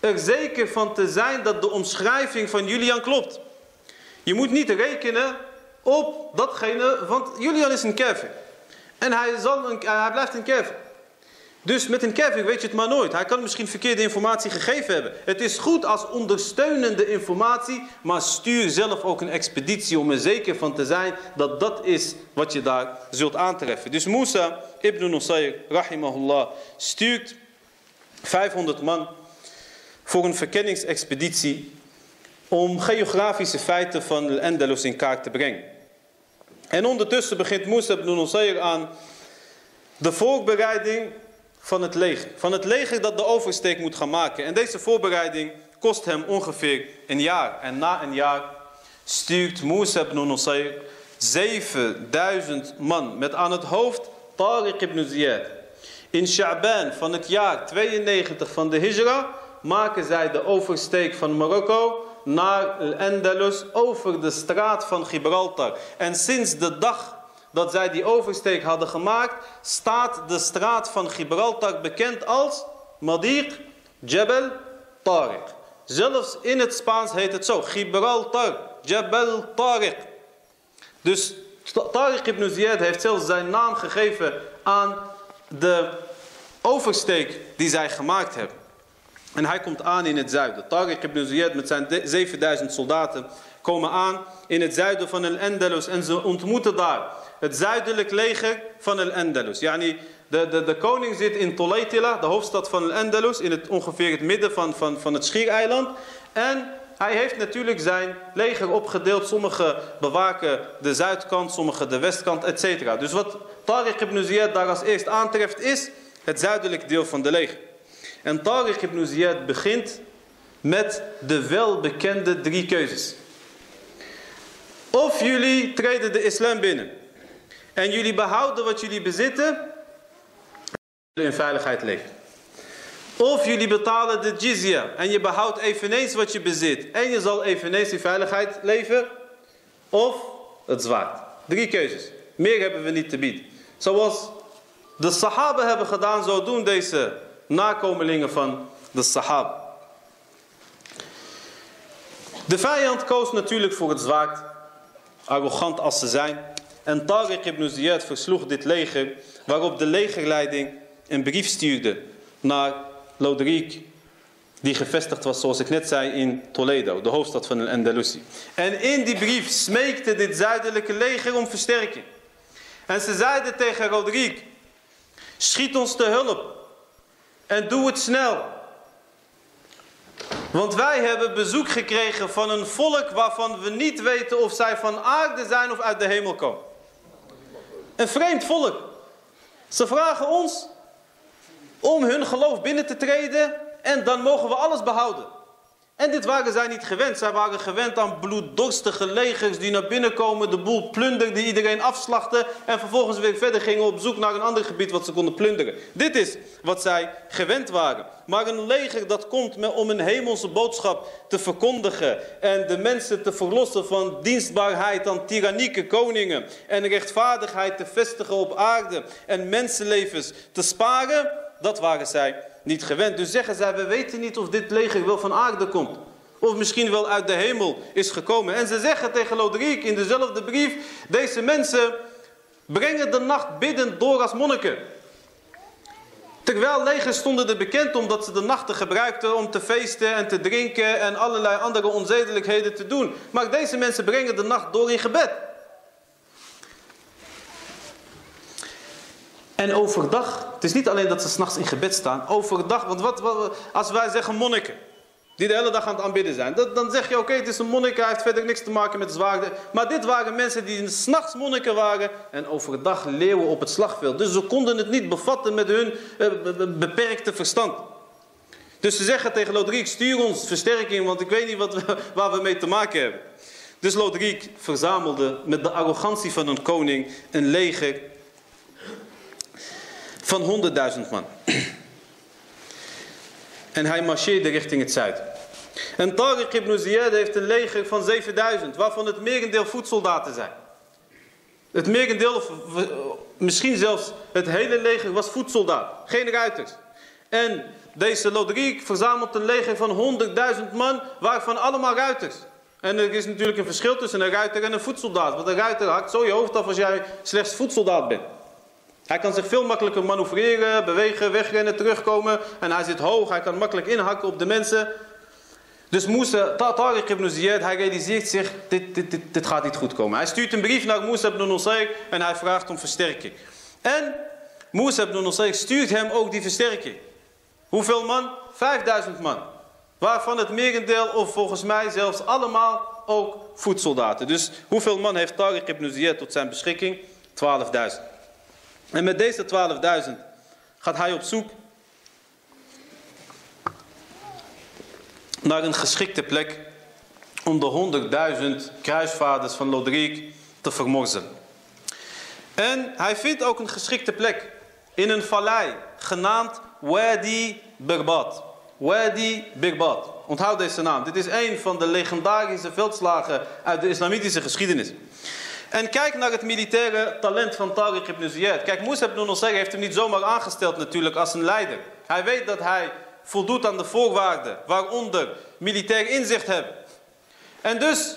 er zeker van te zijn dat de omschrijving van Julian klopt. Je moet niet rekenen op datgene, want Julian is een kever. En hij, zal een, hij blijft een kever. Dus met een kevin weet je het maar nooit. Hij kan misschien verkeerde informatie gegeven hebben. Het is goed als ondersteunende informatie, maar stuur zelf ook een expeditie om er zeker van te zijn dat dat is wat je daar zult aantreffen. Dus Musa ibn Nusayr, rahimahullah, stuurt 500 man voor een verkenningsexpeditie om geografische feiten van de Andalus in kaart te brengen. En ondertussen begint Musa ibn Nusayr aan de voorbereiding van het leger. Van het leger dat de oversteek moet gaan maken. En deze voorbereiding kost hem ongeveer een jaar. En na een jaar stuurt Musa ibn Nusayr 7000 man met aan het hoofd Tariq ibn Ziyad. In Sha'ban van het jaar 92 van de Hijra maken zij de oversteek van Marokko naar Al-Andalus over de straat van Gibraltar. En sinds de dag dat zij die oversteek hadden gemaakt, staat de straat van Gibraltar bekend als Madir Jebel Tariq. Zelfs in het Spaans heet het zo, Gibraltar, Jebel Tariq. Dus Tariq ibn Ziyad heeft zelfs zijn naam gegeven aan de oversteek die zij gemaakt hebben. En hij komt aan in het zuiden. Tariq ibn Ziyad met zijn 7000 soldaten komen aan in het zuiden van El Andalus en ze ontmoeten daar het zuidelijk leger van El Andalus. Yani de, de, de koning zit in Toleitila, de hoofdstad van El Andalus, in het, ongeveer het midden van, van, van het Schiereiland. En hij heeft natuurlijk zijn leger opgedeeld. Sommigen bewaken de zuidkant, sommigen de westkant, etc. Dus wat Tariq ibn Ziyad daar als eerst aantreft is het zuidelijk deel van de leger. En Tariq ibn Ziyad begint met de welbekende drie keuzes. Of jullie treden de islam binnen en jullie behouden wat jullie bezitten, in veiligheid leven. Of jullie betalen de jizya en je behoudt eveneens wat je bezit en je zal eveneens in veiligheid leven. Of het zwaard. Drie keuzes. Meer hebben we niet te bieden. Zoals de sahaba hebben gedaan, zo doen deze nakomelingen van de sahaba. De vijand koos natuurlijk voor het zwaard, arrogant als ze zijn. En Tariq ibn Ziyad versloeg dit leger, waarop de legerleiding een brief stuurde naar Loderiek, Die gevestigd was, zoals ik net zei, in Toledo, de hoofdstad van Andalusië. En in die brief smeekte dit zuidelijke leger om versterking. En ze zeiden tegen Roderick, schiet ons te hulp en doe het snel. Want wij hebben bezoek gekregen van een volk waarvan we niet weten of zij van aarde zijn of uit de hemel komen. Een vreemd volk. Ze vragen ons om hun geloof binnen te treden en dan mogen we alles behouden. En dit waren zij niet gewend. Zij waren gewend aan bloeddorstige legers die naar binnen komen, de boel plunderden, die iedereen afslachten en vervolgens weer verder gingen op zoek naar een ander gebied wat ze konden plunderen. Dit is wat zij gewend waren. Maar een leger dat komt om een hemelse boodschap te verkondigen en de mensen te verlossen van dienstbaarheid aan tyrannieke koningen en rechtvaardigheid te vestigen op aarde en mensenlevens te sparen, dat waren zij niet gewend. Dus zeggen zij, we weten niet of dit leger wel van aarde komt. Of misschien wel uit de hemel is gekomen. En ze zeggen tegen Loderiek in dezelfde brief, deze mensen brengen de nacht bidden door als monniken. Terwijl legers stonden er bekend omdat ze de nachten gebruikten om te feesten en te drinken en allerlei andere onzedelijkheden te doen. Maar deze mensen brengen de nacht door in gebed. En overdag, het is niet alleen dat ze s'nachts in gebed staan, overdag, want wat, als wij zeggen monniken, die de hele dag aan het aanbidden zijn, dat, dan zeg je oké, het is een monnik, hij heeft verder niks te maken met zwaarden. Maar dit waren mensen die s'nachts monniken waren en overdag leeuwen op het slagveld. Dus ze konden het niet bevatten met hun eh, beperkte verstand. Dus ze zeggen tegen Loderiek, stuur ons versterking, want ik weet niet wat we, waar we mee te maken hebben. Dus Loderiek verzamelde met de arrogantie van een koning een leger van 100.000 man. En hij marcheerde richting het zuiden. En Tariq ibn Ziyad heeft een leger van 7000, waarvan het merendeel voedsoldaten zijn. Het merendeel, of misschien zelfs het hele leger, was voedsoldaat. Geen ruiters. En deze Lodriek verzamelt een leger van 100.000 man, waarvan allemaal ruiters. En er is natuurlijk een verschil tussen een ruiter en een voedsoldaat. Want een ruiter hakt zo je hoofd af als jij slechts voedsoldaat bent. Hij kan zich veel makkelijker manoeuvreren, bewegen, wegrennen, terugkomen. En hij zit hoog, hij kan makkelijk inhakken op de mensen. Dus Musa, Tariq ibn Ziyad, hij realiseert zich, dit, dit, dit, dit, gaat niet goed komen. Hij stuurt een brief naar Musa ibn Nusayr en hij vraagt om versterking. En Musa ibn Nusayr stuurt hem ook die versterking. Hoeveel man? 5000 man. Waarvan het merendeel, of volgens mij zelfs allemaal, ook voedsoldaten. Dus hoeveel man heeft Tariq ibn Ziyad tot zijn beschikking? 12.000. En met deze 12.000 gaat hij op zoek naar een geschikte plek om de 100.000 kruisvaarders van Lodriek te vermorzelen. En hij vindt ook een geschikte plek in een vallei genaamd Wadi Birbat. Wadi Birbat. Onthoud deze naam. Dit is een van de legendarische veldslagen uit de islamitische geschiedenis. En kijk naar het militaire talent van Tariq ibn Ziyad. Kijk, Musa ibn Nusayr heeft hem niet zomaar aangesteld natuurlijk als een leider. Hij weet dat hij voldoet aan de voorwaarden, waaronder militair inzicht hebben. En dus,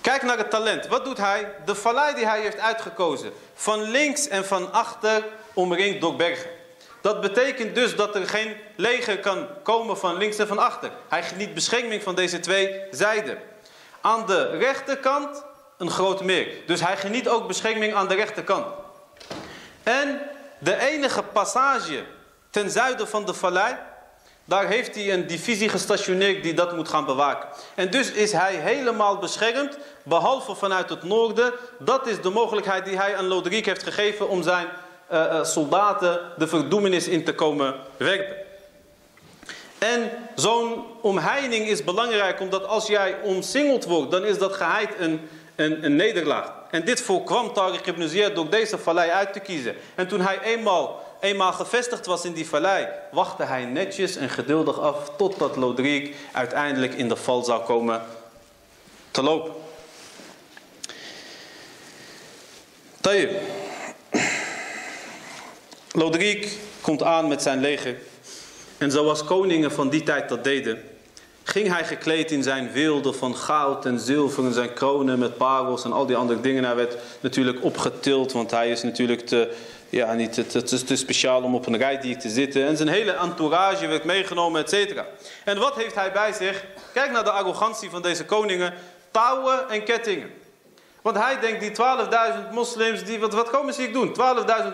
kijk naar het talent. Wat doet hij? De vallei die hij heeft uitgekozen, van links en van achter omringd door bergen. Dat betekent dus dat er geen leger kan komen van links en van achter. Hij geniet bescherming van deze twee zijden. Aan de rechterkant een groot meer. Dus hij geniet ook bescherming aan de rechterkant. En de enige passage ten zuiden van de vallei, daar heeft hij een divisie gestationeerd die dat moet gaan bewaken. En dus is hij helemaal beschermd, behalve vanuit het noorden. Dat is de mogelijkheid die hij aan Loderiek heeft gegeven om zijn uh, soldaten de verdoemenis in te komen werpen. En zo'n omheining is belangrijk, omdat als jij omsingeld wordt, dan is dat geheid een een, een nederlaag. En dit voorkwam Tariq ibn Ziyad door deze vallei uit te kiezen. En toen hij eenmaal, eenmaal gevestigd was in die vallei, wachtte hij netjes en geduldig af totdat Lodriek uiteindelijk in de val zou komen te lopen. Tayyip. Lodriek komt aan met zijn leger. En zoals koningen van die tijd dat deden, ging hij gekleed in zijn wilde van goud en zilver en zijn kronen met parels en al die andere dingen. Hij werd natuurlijk opgetild, want hij is natuurlijk te, ja, niet, het, te speciaal om op een rijdier te zitten. En zijn hele entourage werd meegenomen, et cetera. En wat heeft hij bij zich? Kijk naar de arrogantie van deze koningen. Touwen en kettingen. Want hij denkt, die 12.000 moslims, die, wat, wat komen ze hier doen?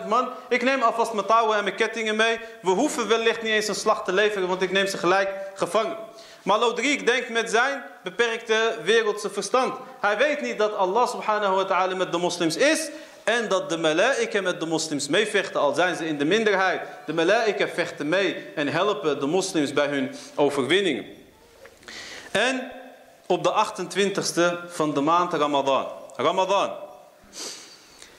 12.000 man, ik neem alvast mijn touwen en mijn kettingen mee. We hoeven wellicht niet eens een slag te leveren, want ik neem ze gelijk gevangen. Maar Lodriek denkt met zijn beperkte wereldse verstand. Hij weet niet dat Allah subhanahu wa ta'ala met de moslims is. En dat de malaika met de moslims meevechten, al zijn ze in de minderheid. De malaika vechten mee en helpen de moslims bij hun overwinningen. En op de 28ste van de maand Ramadan. Ramadan.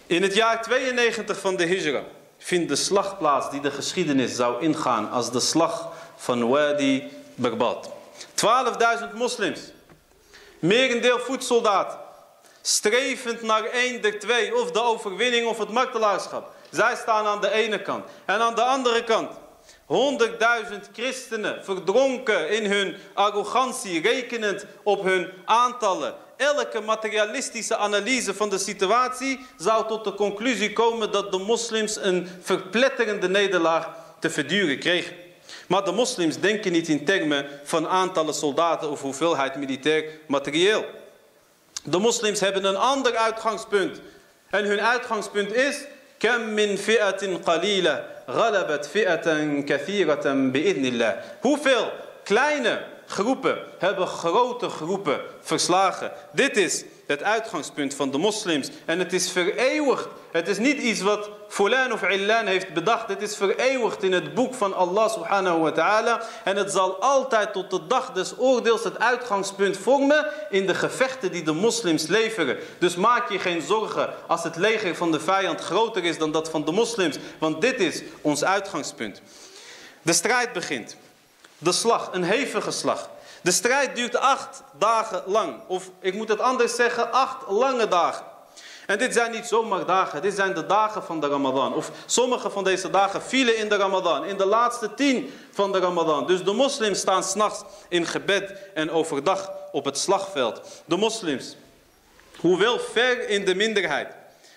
In het jaar 92 van de Hijra vindt de slag plaats die de geschiedenis zou ingaan als de slag van Wadi Baghdad. 12.000 moslims. Merendeel voedsoldaten. Strevend naar één der twee. Of de overwinning of het martelaarschap. Zij staan aan de ene kant. En aan de andere kant. 100.000 christenen verdronken in hun arrogantie. Rekenend op hun aantallen. Elke materialistische analyse van de situatie zou tot de conclusie komen dat de moslims een verpletterende nederlaag te verduren kregen. Maar de moslims denken niet in termen van aantallen soldaten of hoeveelheid militair materieel. De moslims hebben een ander uitgangspunt. En hun uitgangspunt is... Kam min fi'atin qalila ghalabat fi'atan kathiratan bi'idnillah. Hoeveel kleine groepen hebben grote groepen verslagen. Dit is het uitgangspunt van de moslims. En het is vereeuwigd. Het is niet iets wat Fulan of Illan heeft bedacht. Het is vereeuwigd in het boek van Allah subhanahu wa ta'ala. En het zal altijd tot de dag des oordeels het uitgangspunt vormen in de gevechten die de moslims leveren. Dus maak je geen zorgen als het leger van de vijand groter is dan dat van de moslims. Want dit is ons uitgangspunt. De strijd begint. De slag, een hevige slag. De strijd duurt acht dagen lang. Of ik moet het anders zeggen, acht lange dagen. En dit zijn niet zomaar dagen, dit zijn de dagen van de Ramadan. Of sommige van deze dagen vielen in de Ramadan, in de laatste tien van de Ramadan. Dus de moslims staan s'nachts in gebed en overdag op het slagveld. De moslims, hoewel ver in de minderheid,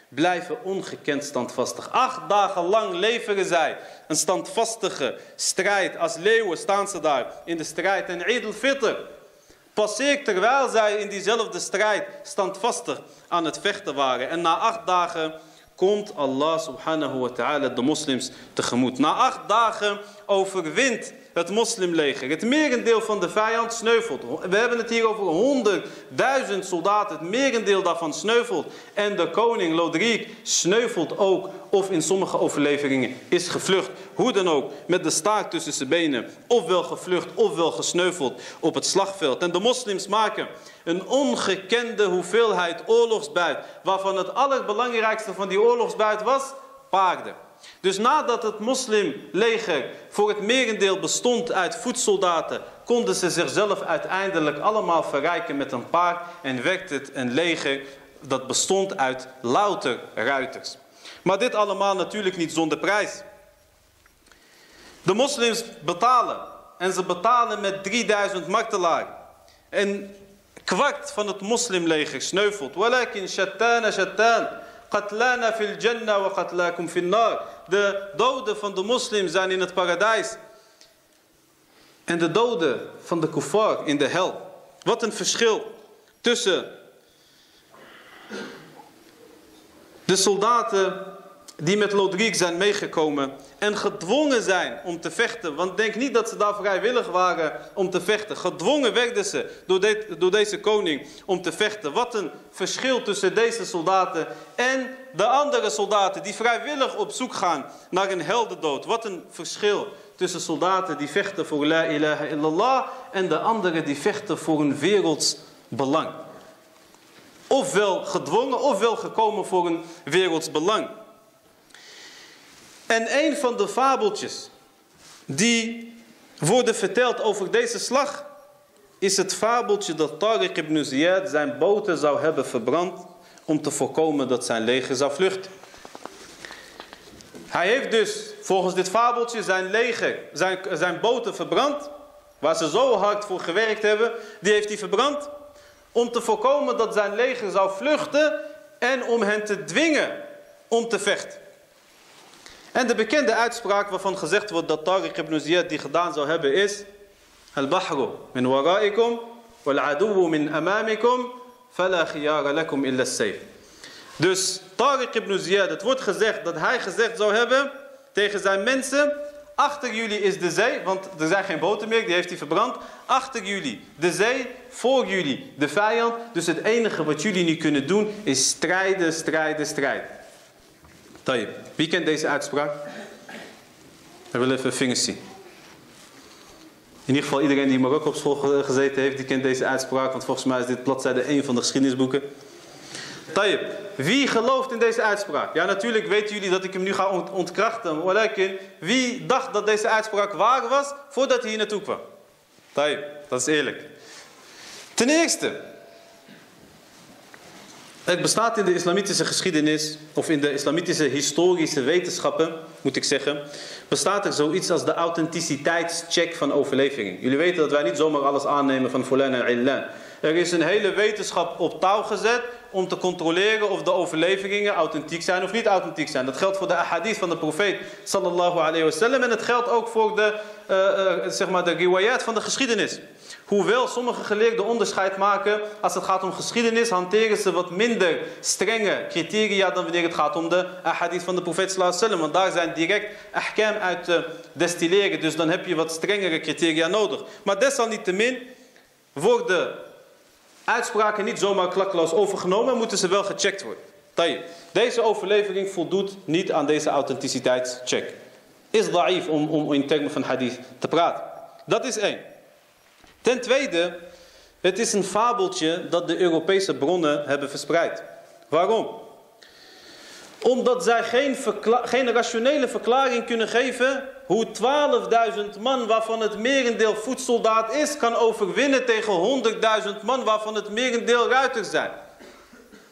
blijven ongekend standvastig. Acht dagen lang leveren zij een standvastige strijd. Als leeuwen staan ze daar in de strijd. En Eid al-Fitr passeert terwijl zij in diezelfde strijd standvastig aan het vechten waren. En na acht dagen komt Allah subhanahu wa ta'ala de moslims tegemoet. Na acht dagen overwint het moslimleger. Het merendeel van de vijand sneuvelt. We hebben het hier over honderdduizend soldaten. Het merendeel daarvan sneuvelt. En de koning Lodriek sneuvelt ook. Of in sommige overleveringen is gevlucht. Hoe dan ook. Met de staart tussen zijn benen. Ofwel gevlucht ofwel gesneuveld op het slagveld. En de moslims maken een ongekende hoeveelheid oorlogsbuit. Waarvan het allerbelangrijkste van die oorlogsbuit was paarden. Dus nadat het moslimleger voor het merendeel bestond uit voedsoldaten, konden ze zichzelf uiteindelijk allemaal verrijken met een paard en werd het een leger dat bestond uit louter ruiters. Maar dit allemaal natuurlijk niet zonder prijs. De moslims betalen en ze betalen met 3000 martelaar. En kwart van het moslimleger sneuvelt. Walakin shattana shattan. Qatlana fil wa qatlakum nar. De doden van de moslims zijn in het paradijs. En de doden van de kuffar in de hel. Wat een verschil tussen de soldaten die met Lodriek zijn meegekomen en gedwongen zijn om te vechten. Want denk niet dat ze daar vrijwillig waren om te vechten. Gedwongen werden ze door, door deze koning om te vechten. Wat een verschil tussen deze soldaten en de andere soldaten die vrijwillig op zoek gaan naar een heldendood. Wat een verschil tussen soldaten die vechten voor la ilaha illallah en de anderen die vechten voor een werelds belang. Ofwel gedwongen ofwel gekomen voor een werelds belang. En een van de fabeltjes die worden verteld over deze slag is het fabeltje dat Tariq ibn Ziyad zijn boten zou hebben verbrand om te voorkomen dat zijn leger zou vluchten. Hij heeft dus volgens dit fabeltje zijn leger, zijn, zijn boten verbrand, waar ze zo hard voor gewerkt hebben, die heeft hij verbrand om te voorkomen dat zijn leger zou vluchten en om hen te dwingen om te vechten. En de bekende uitspraak waarvan gezegd wordt dat Tariq ibn Ziyad die gedaan zou hebben is... Al-bahru min waraikum wal min amamikum fala khiyara lakum illa sayf. Dus Tariq ibn Ziyad, het wordt gezegd dat hij gezegd zou hebben tegen zijn mensen... Achter jullie is de zee, want er zijn geen boten meer, die heeft hij verbrand. Achter jullie de zee, voor jullie de vijand. Dus het enige wat jullie nu kunnen doen is strijden, strijden, strijden. Tayyip, wie kent deze uitspraak? Ik wil even vingers zien. In ieder geval iedereen die in Marokko op school gezeten heeft, die kent deze uitspraak. Want volgens mij is dit bladzijde 1 van de geschiedenisboeken. Tayyip, wie gelooft in deze uitspraak? Ja, natuurlijk weten jullie dat ik hem nu ga ontkrachten. Maar wie dacht dat deze uitspraak waar was voordat hij hier naartoe kwam? Tayyip, dat is eerlijk. Ten eerste, het bestaat in de islamitische geschiedenis, of in de islamitische historische wetenschappen, moet ik zeggen, bestaat er zoiets als de authenticiteitscheck van overleveringen. Jullie weten dat wij niet zomaar alles aannemen van fulan en illan. Er is een hele wetenschap op touw gezet om te controleren of de overleveringen authentiek zijn of niet authentiek zijn. Dat geldt voor de ahadith van de profeet sallallahu alayhi en het geldt ook voor de, uh, uh, zeg maar de riwayat van de geschiedenis. Hoewel sommige geleerden onderscheid maken, als het gaat om geschiedenis, hanteren ze wat minder strenge criteria dan wanneer het gaat om de ahadith van de profeet sallallahu alayhi. Want daar zijn direct ahkam uit te destilleren, dus dan heb je wat strengere criteria nodig. Maar desalniettemin worden uitspraken niet zomaar klakkeloos overgenomen, moeten ze wel gecheckt worden. Deze overlevering voldoet niet aan deze authenticiteitscheck. Is da'if om, om in termen van hadith te praten. Dat is één. Ten tweede, het is een fabeltje dat de Europese bronnen hebben verspreid. Waarom? Omdat zij geen, geen rationele verklaring kunnen geven hoe 12.000 man waarvan het merendeel voedsoldaat is, kan overwinnen tegen 100.000 man waarvan het merendeel ruiters zijn.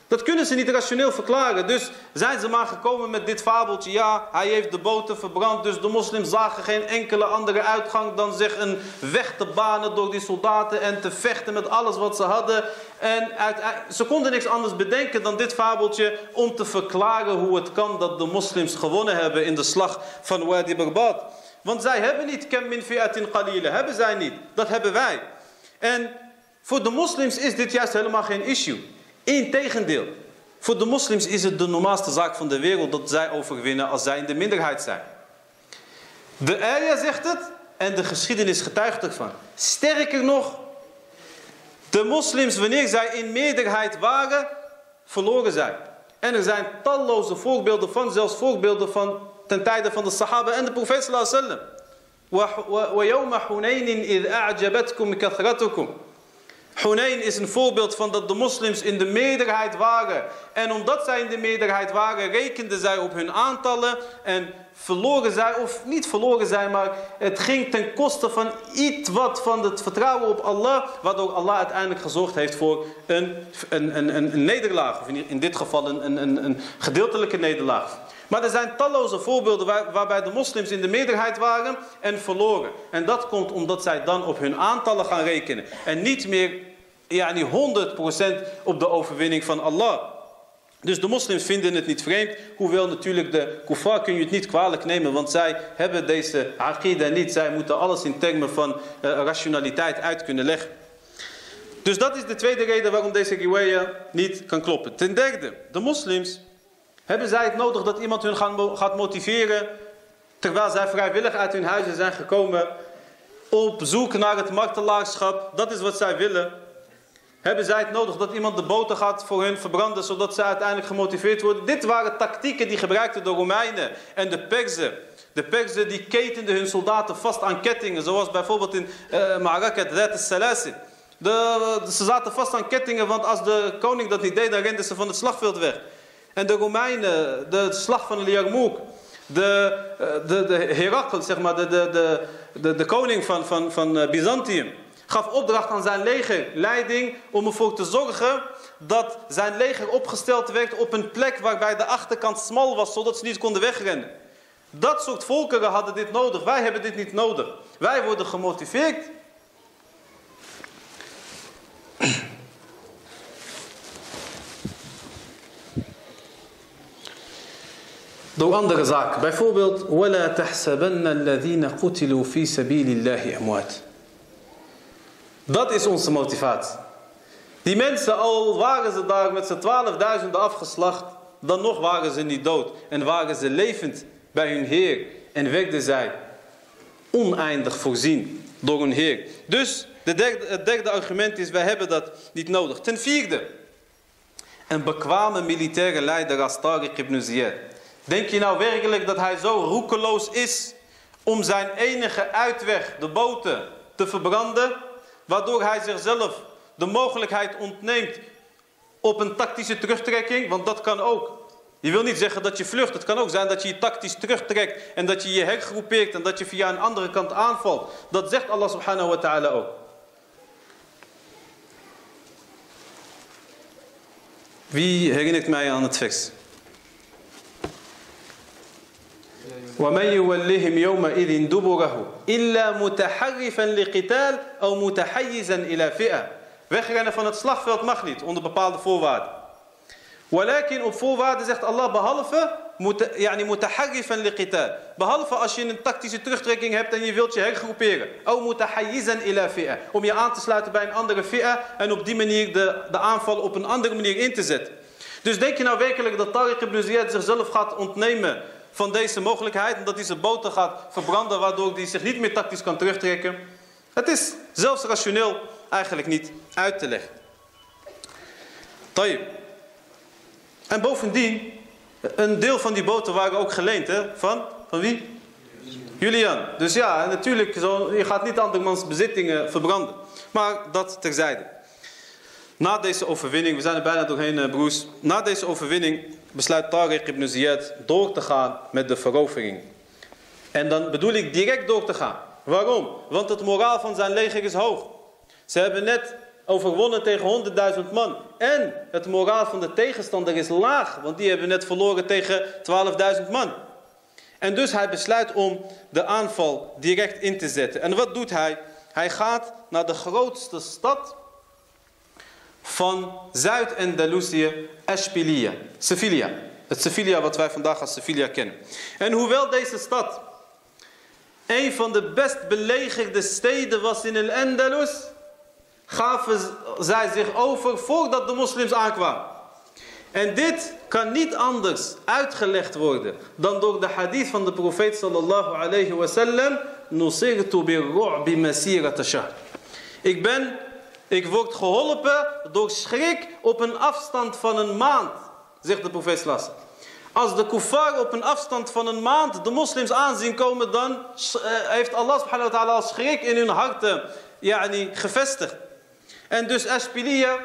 Dat kunnen ze niet rationeel verklaren. Dus zijn ze maar gekomen met dit fabeltje. Ja, hij heeft de boten verbrand. Dus de moslims zagen geen enkele andere uitgang dan zich een weg te banen door die soldaten. En te vechten met alles wat ze hadden. En ze konden niks anders bedenken dan dit fabeltje. Om te verklaren hoe het kan dat de moslims gewonnen hebben in de slag van Wadi Barbad. Want zij hebben niet kem min fi'atin qalila. Hebben zij niet. Dat hebben wij. En voor de moslims is dit juist helemaal geen issue. Integendeel, voor de moslims is het de normaalste zaak van de wereld dat zij overwinnen als zij in de minderheid zijn. De ayah zegt het en de geschiedenis getuigt ervan. Sterker nog, de moslims wanneer zij in meerderheid waren, verloren zij. En er zijn talloze voorbeelden van, zelfs voorbeelden van ten tijde van de sahaba en de profeet sallallahu alaihi wasallam. Hunayn is een voorbeeld van dat de moslims in de meerderheid waren. En omdat zij in de meerderheid waren, rekenden zij op hun aantallen. En verloren zij, of niet verloren zij, maar het ging ten koste van iets wat van het vertrouwen op Allah. Waardoor Allah uiteindelijk gezorgd heeft voor een, een, een, een nederlaag. Of in dit geval een, een, een gedeeltelijke nederlaag. Maar er zijn talloze voorbeelden waar, waarbij de moslims in de meerderheid waren en verloren. En dat komt omdat zij dan op hun aantallen gaan rekenen. En niet meer yani 100% op de overwinning van Allah. Dus de moslims vinden het niet vreemd. Hoewel natuurlijk de kuffar kun je het niet kwalijk nemen. Want zij hebben deze aqida niet. Zij moeten alles in termen van uh, rationaliteit uit kunnen leggen. Dus dat is de tweede reden waarom deze riwaya niet kan kloppen. Ten derde, de moslims hebben zij het nodig dat iemand hun gaat motiveren terwijl zij vrijwillig uit hun huizen zijn gekomen op zoek naar het martelaarschap. Dat is wat zij willen. Hebben zij het nodig dat iemand de boten gaat voor hun verbranden zodat zij uiteindelijk gemotiveerd worden? Dit waren tactieken die gebruikten de Romeinen en de Perzen. De Perzen die ketenden hun soldaten vast aan kettingen, zoals bijvoorbeeld in uh, Ma'arakat Rat Salasin. Ze zaten vast aan kettingen, want als de koning dat niet deed, dan renden ze van het slagveld weg. En de Romeinen, de slag van Yarmouk, de, eh, de, de Herakl, zeg maar, de, de, de, de, koning van, van, van eh, Byzantium, gaf opdracht aan zijn legerleiding om ervoor te zorgen dat zijn leger opgesteld werd op een plek waarbij de achterkant smal was, zodat ze niet konden wegrennen. Dat soort volkeren hadden dit nodig. Wij hebben dit niet nodig. Wij worden gemotiveerd door andere zaken. Bijvoorbeeld, وَلَا تَحْسَبَنَّ الَّذِينَ قُتِلُوا فِي سَبِيلِ اللَّهِ أَمْوَاتٍ Dat is onze motivatie. Die mensen, al waren ze daar met z'n twaalfduizenden afgeslacht, dan nog waren ze niet dood. En waren ze levend bij hun Heer. En werden zij oneindig voorzien door hun Heer. Dus de derde, het derde argument is, wij hebben dat niet nodig. Ten vierde, een bekwame militaire leider als Tariq ibn Ziyad. Denk je nou werkelijk dat hij zo roekeloos is om zijn enige uitweg, de boten, te verbranden? Waardoor hij zichzelf de mogelijkheid ontneemt op een tactische terugtrekking? Want dat kan ook. Je wil niet zeggen dat je vlucht. Het kan ook zijn dat je je tactisch terugtrekt en dat je je hergroepeert en dat je via een andere kant aanvalt. Dat zegt Allah subhanahu wa ta'ala ook. Wie herinnert mij aan het vers? ومن يولهم يومئذ دبره إلا متحرفا لقتال أو متحيزا إلى فئة Wegrennen van het slagveld mag niet, onder bepaalde voorwaarden. Walakin op voorwaarden zegt Allah behalve yani mutaharrifan liqital. Behalve als je een tactische terugtrekking hebt en je wilt je hergroeperen. Of mutahayyizan ila fi'a. Om je aan te sluiten bij een andere fi'a en op die manier de, de aanval op een andere manier in te zetten. Dus denk je nou werkelijk dat Tariq ibn Ziyad zichzelf gaat ontnemen van deze mogelijkheid. Omdat hij zijn boten gaat verbranden waardoor hij zich niet meer tactisch kan terugtrekken. Het is zelfs rationeel eigenlijk niet uit te leggen. Tayyip. En bovendien, een deel van die boten waren ook geleend. Hè? Van? Van wie? Julian. Dus ja, natuurlijk, zo, je gaat niet andermans bezittingen verbranden. Maar dat terzijde. Na deze overwinning, we zijn er bijna doorheen eh, broers. Na deze overwinning besluit Tariq ibn Ziyad door te gaan met de verovering. En dan bedoel ik direct door te gaan. Waarom? Want het moraal van zijn leger is hoog. Ze hebben net overwonnen tegen 100.000 man. En het moraal van de tegenstander is laag. Want die hebben net verloren tegen 12.000 man. En dus hij besluit om de aanval direct in te zetten. En wat doet hij? Hij gaat naar de grootste stad van Zuid-Andalusië, Ashbilia, Sevilla. Het Sevilla wat wij vandaag als Sevilla kennen. En hoewel deze stad een van de best belegerde steden was in el Andalus, gaven zij zich over voordat de moslims aankwamen. En dit kan niet anders uitgelegd worden dan door de hadith van de profeet sallallahu alayhi wasallam. Nusirtu bi. Ik ben ik word geholpen door schrik op een afstand van een maand, zegt de profeet Las. Als de kuffar op een afstand van een maand de moslims aanzien komen, dan eh, heeft Allah subhanahu wa ta'ala schrik in hun harten yani, gevestigd. En dus Ashbiliya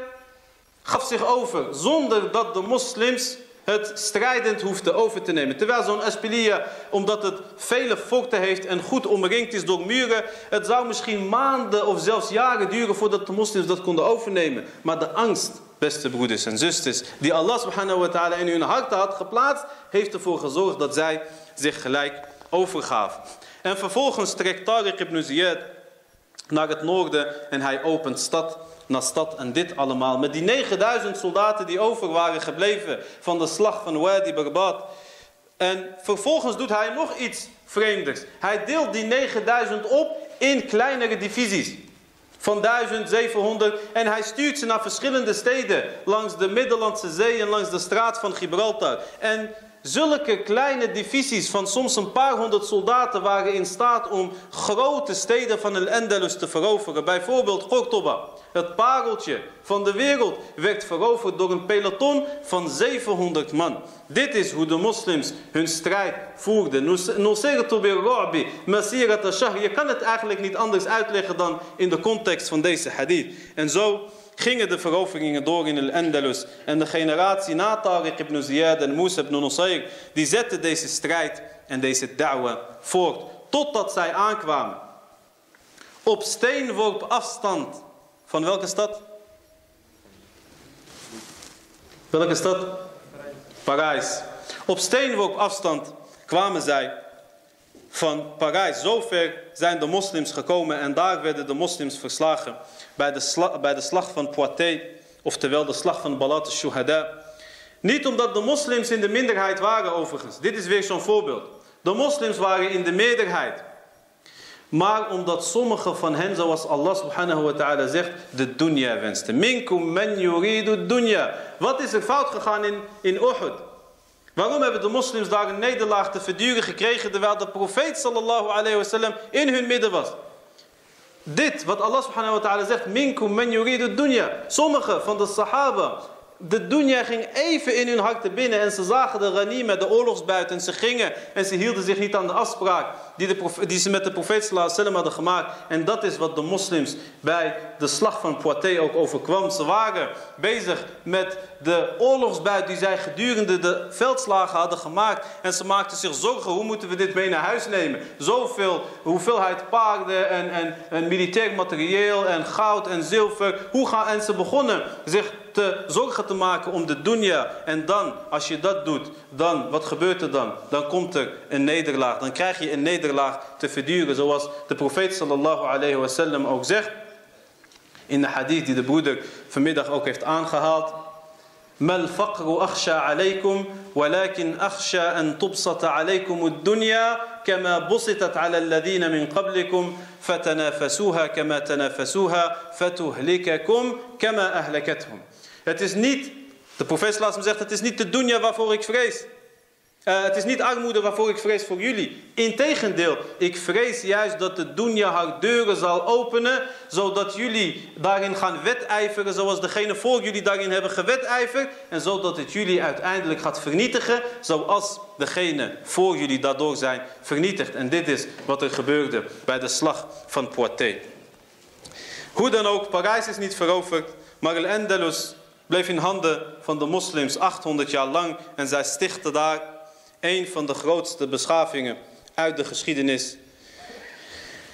gaf zich over zonder dat de moslims het strijdend hoefde over te nemen. Terwijl zo'n Aspilia, omdat het vele forten heeft en goed omringd is door muren, het zou misschien maanden of zelfs jaren duren voordat de moslims dat konden overnemen. Maar de angst, beste broeders en zusters, die Allah subhanahu wa ta'ala in hun harten had geplaatst, heeft ervoor gezorgd dat zij zich gelijk overgaven. En vervolgens trekt Tariq ibn Ziyad naar het noorden en hij opent stad naar stad en dit allemaal. Met die 9000 soldaten die over waren gebleven van de slag van Wadi Barbat. En vervolgens doet hij nog iets vreemders. Hij deelt die 9000 op in kleinere divisies. Van 1700 en hij stuurt ze naar verschillende steden. Langs de Middellandse Zee en langs de straat van Gibraltar. En Zulke kleine divisies van soms een paar honderd soldaten waren in staat om grote steden van El Andalus te veroveren. Bijvoorbeeld Cordoba, het pareltje van de wereld, werd veroverd door een peloton van 700 man. Dit is hoe de moslims hun strijd voerden. Je kan het eigenlijk niet anders uitleggen dan in de context van deze hadith. En zo gingen de veroveringen door in el Andalus. En de generatie na Tariq ibn Ziyad en Musa ibn Nusayr, die zetten deze strijd en deze da'wa voort. Totdat zij aankwamen. Op steenworp afstand. Van welke stad? Welke stad? Parijs. Op steenworp afstand kwamen zij van Parijs. Zover zijn de moslims gekomen en daar werden de moslims verslagen bij de, bij de slag van Poitiers, oftewel de slag van Balat al-Shuhada. Niet omdat de moslims in de minderheid waren overigens. Dit is weer zo'n voorbeeld. De moslims waren in de meerderheid. Maar omdat sommige van hen, zoals Allah subhanahu wa ta'ala zegt, de dunya wensten. Minkum men yuridu dunya. Wat is er fout gegaan in, in Uhud? Waarom hebben de moslims daar een nederlaag te verduren gekregen terwijl de profeet sallallahu alayhi wa sallam in hun midden was? Dit, wat Allah subhanahu wa ta'ala zegt, minkum men yuridu dunya. Sommige van de sahaba, de dunya ging even in hun harten binnen en ze zagen de ghanima, de oorlogsbuit en ze gingen en ze hielden zich niet aan de afspraak die, de die ze met de profeet sallallahu hadden gemaakt. En dat is wat de moslims bij de slag van Poitiers ook overkwam. Ze waren bezig met de oorlogsbuit die zij gedurende de veldslagen hadden gemaakt. En ze maakten zich zorgen, hoe moeten we dit mee naar huis nemen? Zoveel hoeveelheid paarden en, en, en militair materieel en goud en zilver. Hoe gaan, en ze begonnen zich te zorgen te maken om de dunya. En dan, als je dat doet, dan, wat gebeurt er dan? Dan komt er een nederlaag. Dan krijg je een nederlaag te verduren. Zoals de profeet sallallahu alayhi wa sallam ook zegt. In de hadith die de broeder vanmiddag ook heeft aangehaald. ما الفقر أخشى عليكم ولكن أخشى أن تبسط عليكم الدنيا كما بسطت على الذين من قبلكم فتنافسوها كما تنافسوها فتهلككم كما أهلكتهم het is niet, de profeet zegt, het is niet de dunya waarvoor ik vrees. Uh, het is niet armoede waarvoor ik vrees voor jullie. Integendeel, ik vrees juist dat de dunya haar deuren zal openen, zodat jullie daarin gaan wedijveren, zoals degene voor jullie daarin hebben gewedijverd, en zodat het jullie uiteindelijk gaat vernietigen, zoals degene voor jullie daardoor zijn vernietigd. En dit is wat er gebeurde bij de slag van Poitiers. Hoe dan ook, Parijs is niet veroverd, maar Al-Andalus bleef in handen van de moslims 800 jaar lang en zij stichtten daar een van de grootste beschavingen uit de geschiedenis.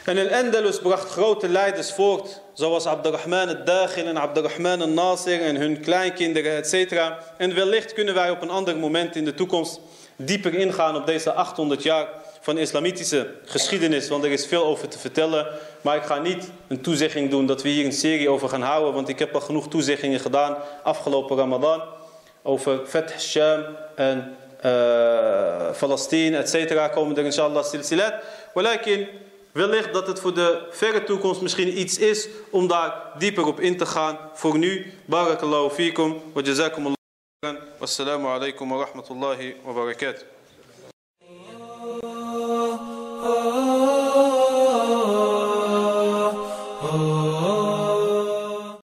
En Al-Andalus bracht grote leiders voort, zoals Abdurrahman al-Dakhil en Abdurrahman al-Nasir en hun kleinkinderen, etc. En wellicht kunnen wij op een ander moment in de toekomst dieper ingaan op deze 800 jaar van islamitische geschiedenis, want er is veel over te vertellen. Maar ik ga niet een toezegging doen dat we hier een serie over gaan houden, want ik heb al genoeg toezeggingen gedaan afgelopen Ramadan over Fath Sham en uh, Palestine, etc. komen er inshallah silsilat. Walakin, wellicht dat het voor de verre toekomst misschien iets is om daar dieper op in te gaan. Voor nu, barakallahu fikum wa jazakum Allah. Wassalamu alaikum wa rahmatullahi wa barakatuh. 啊啊。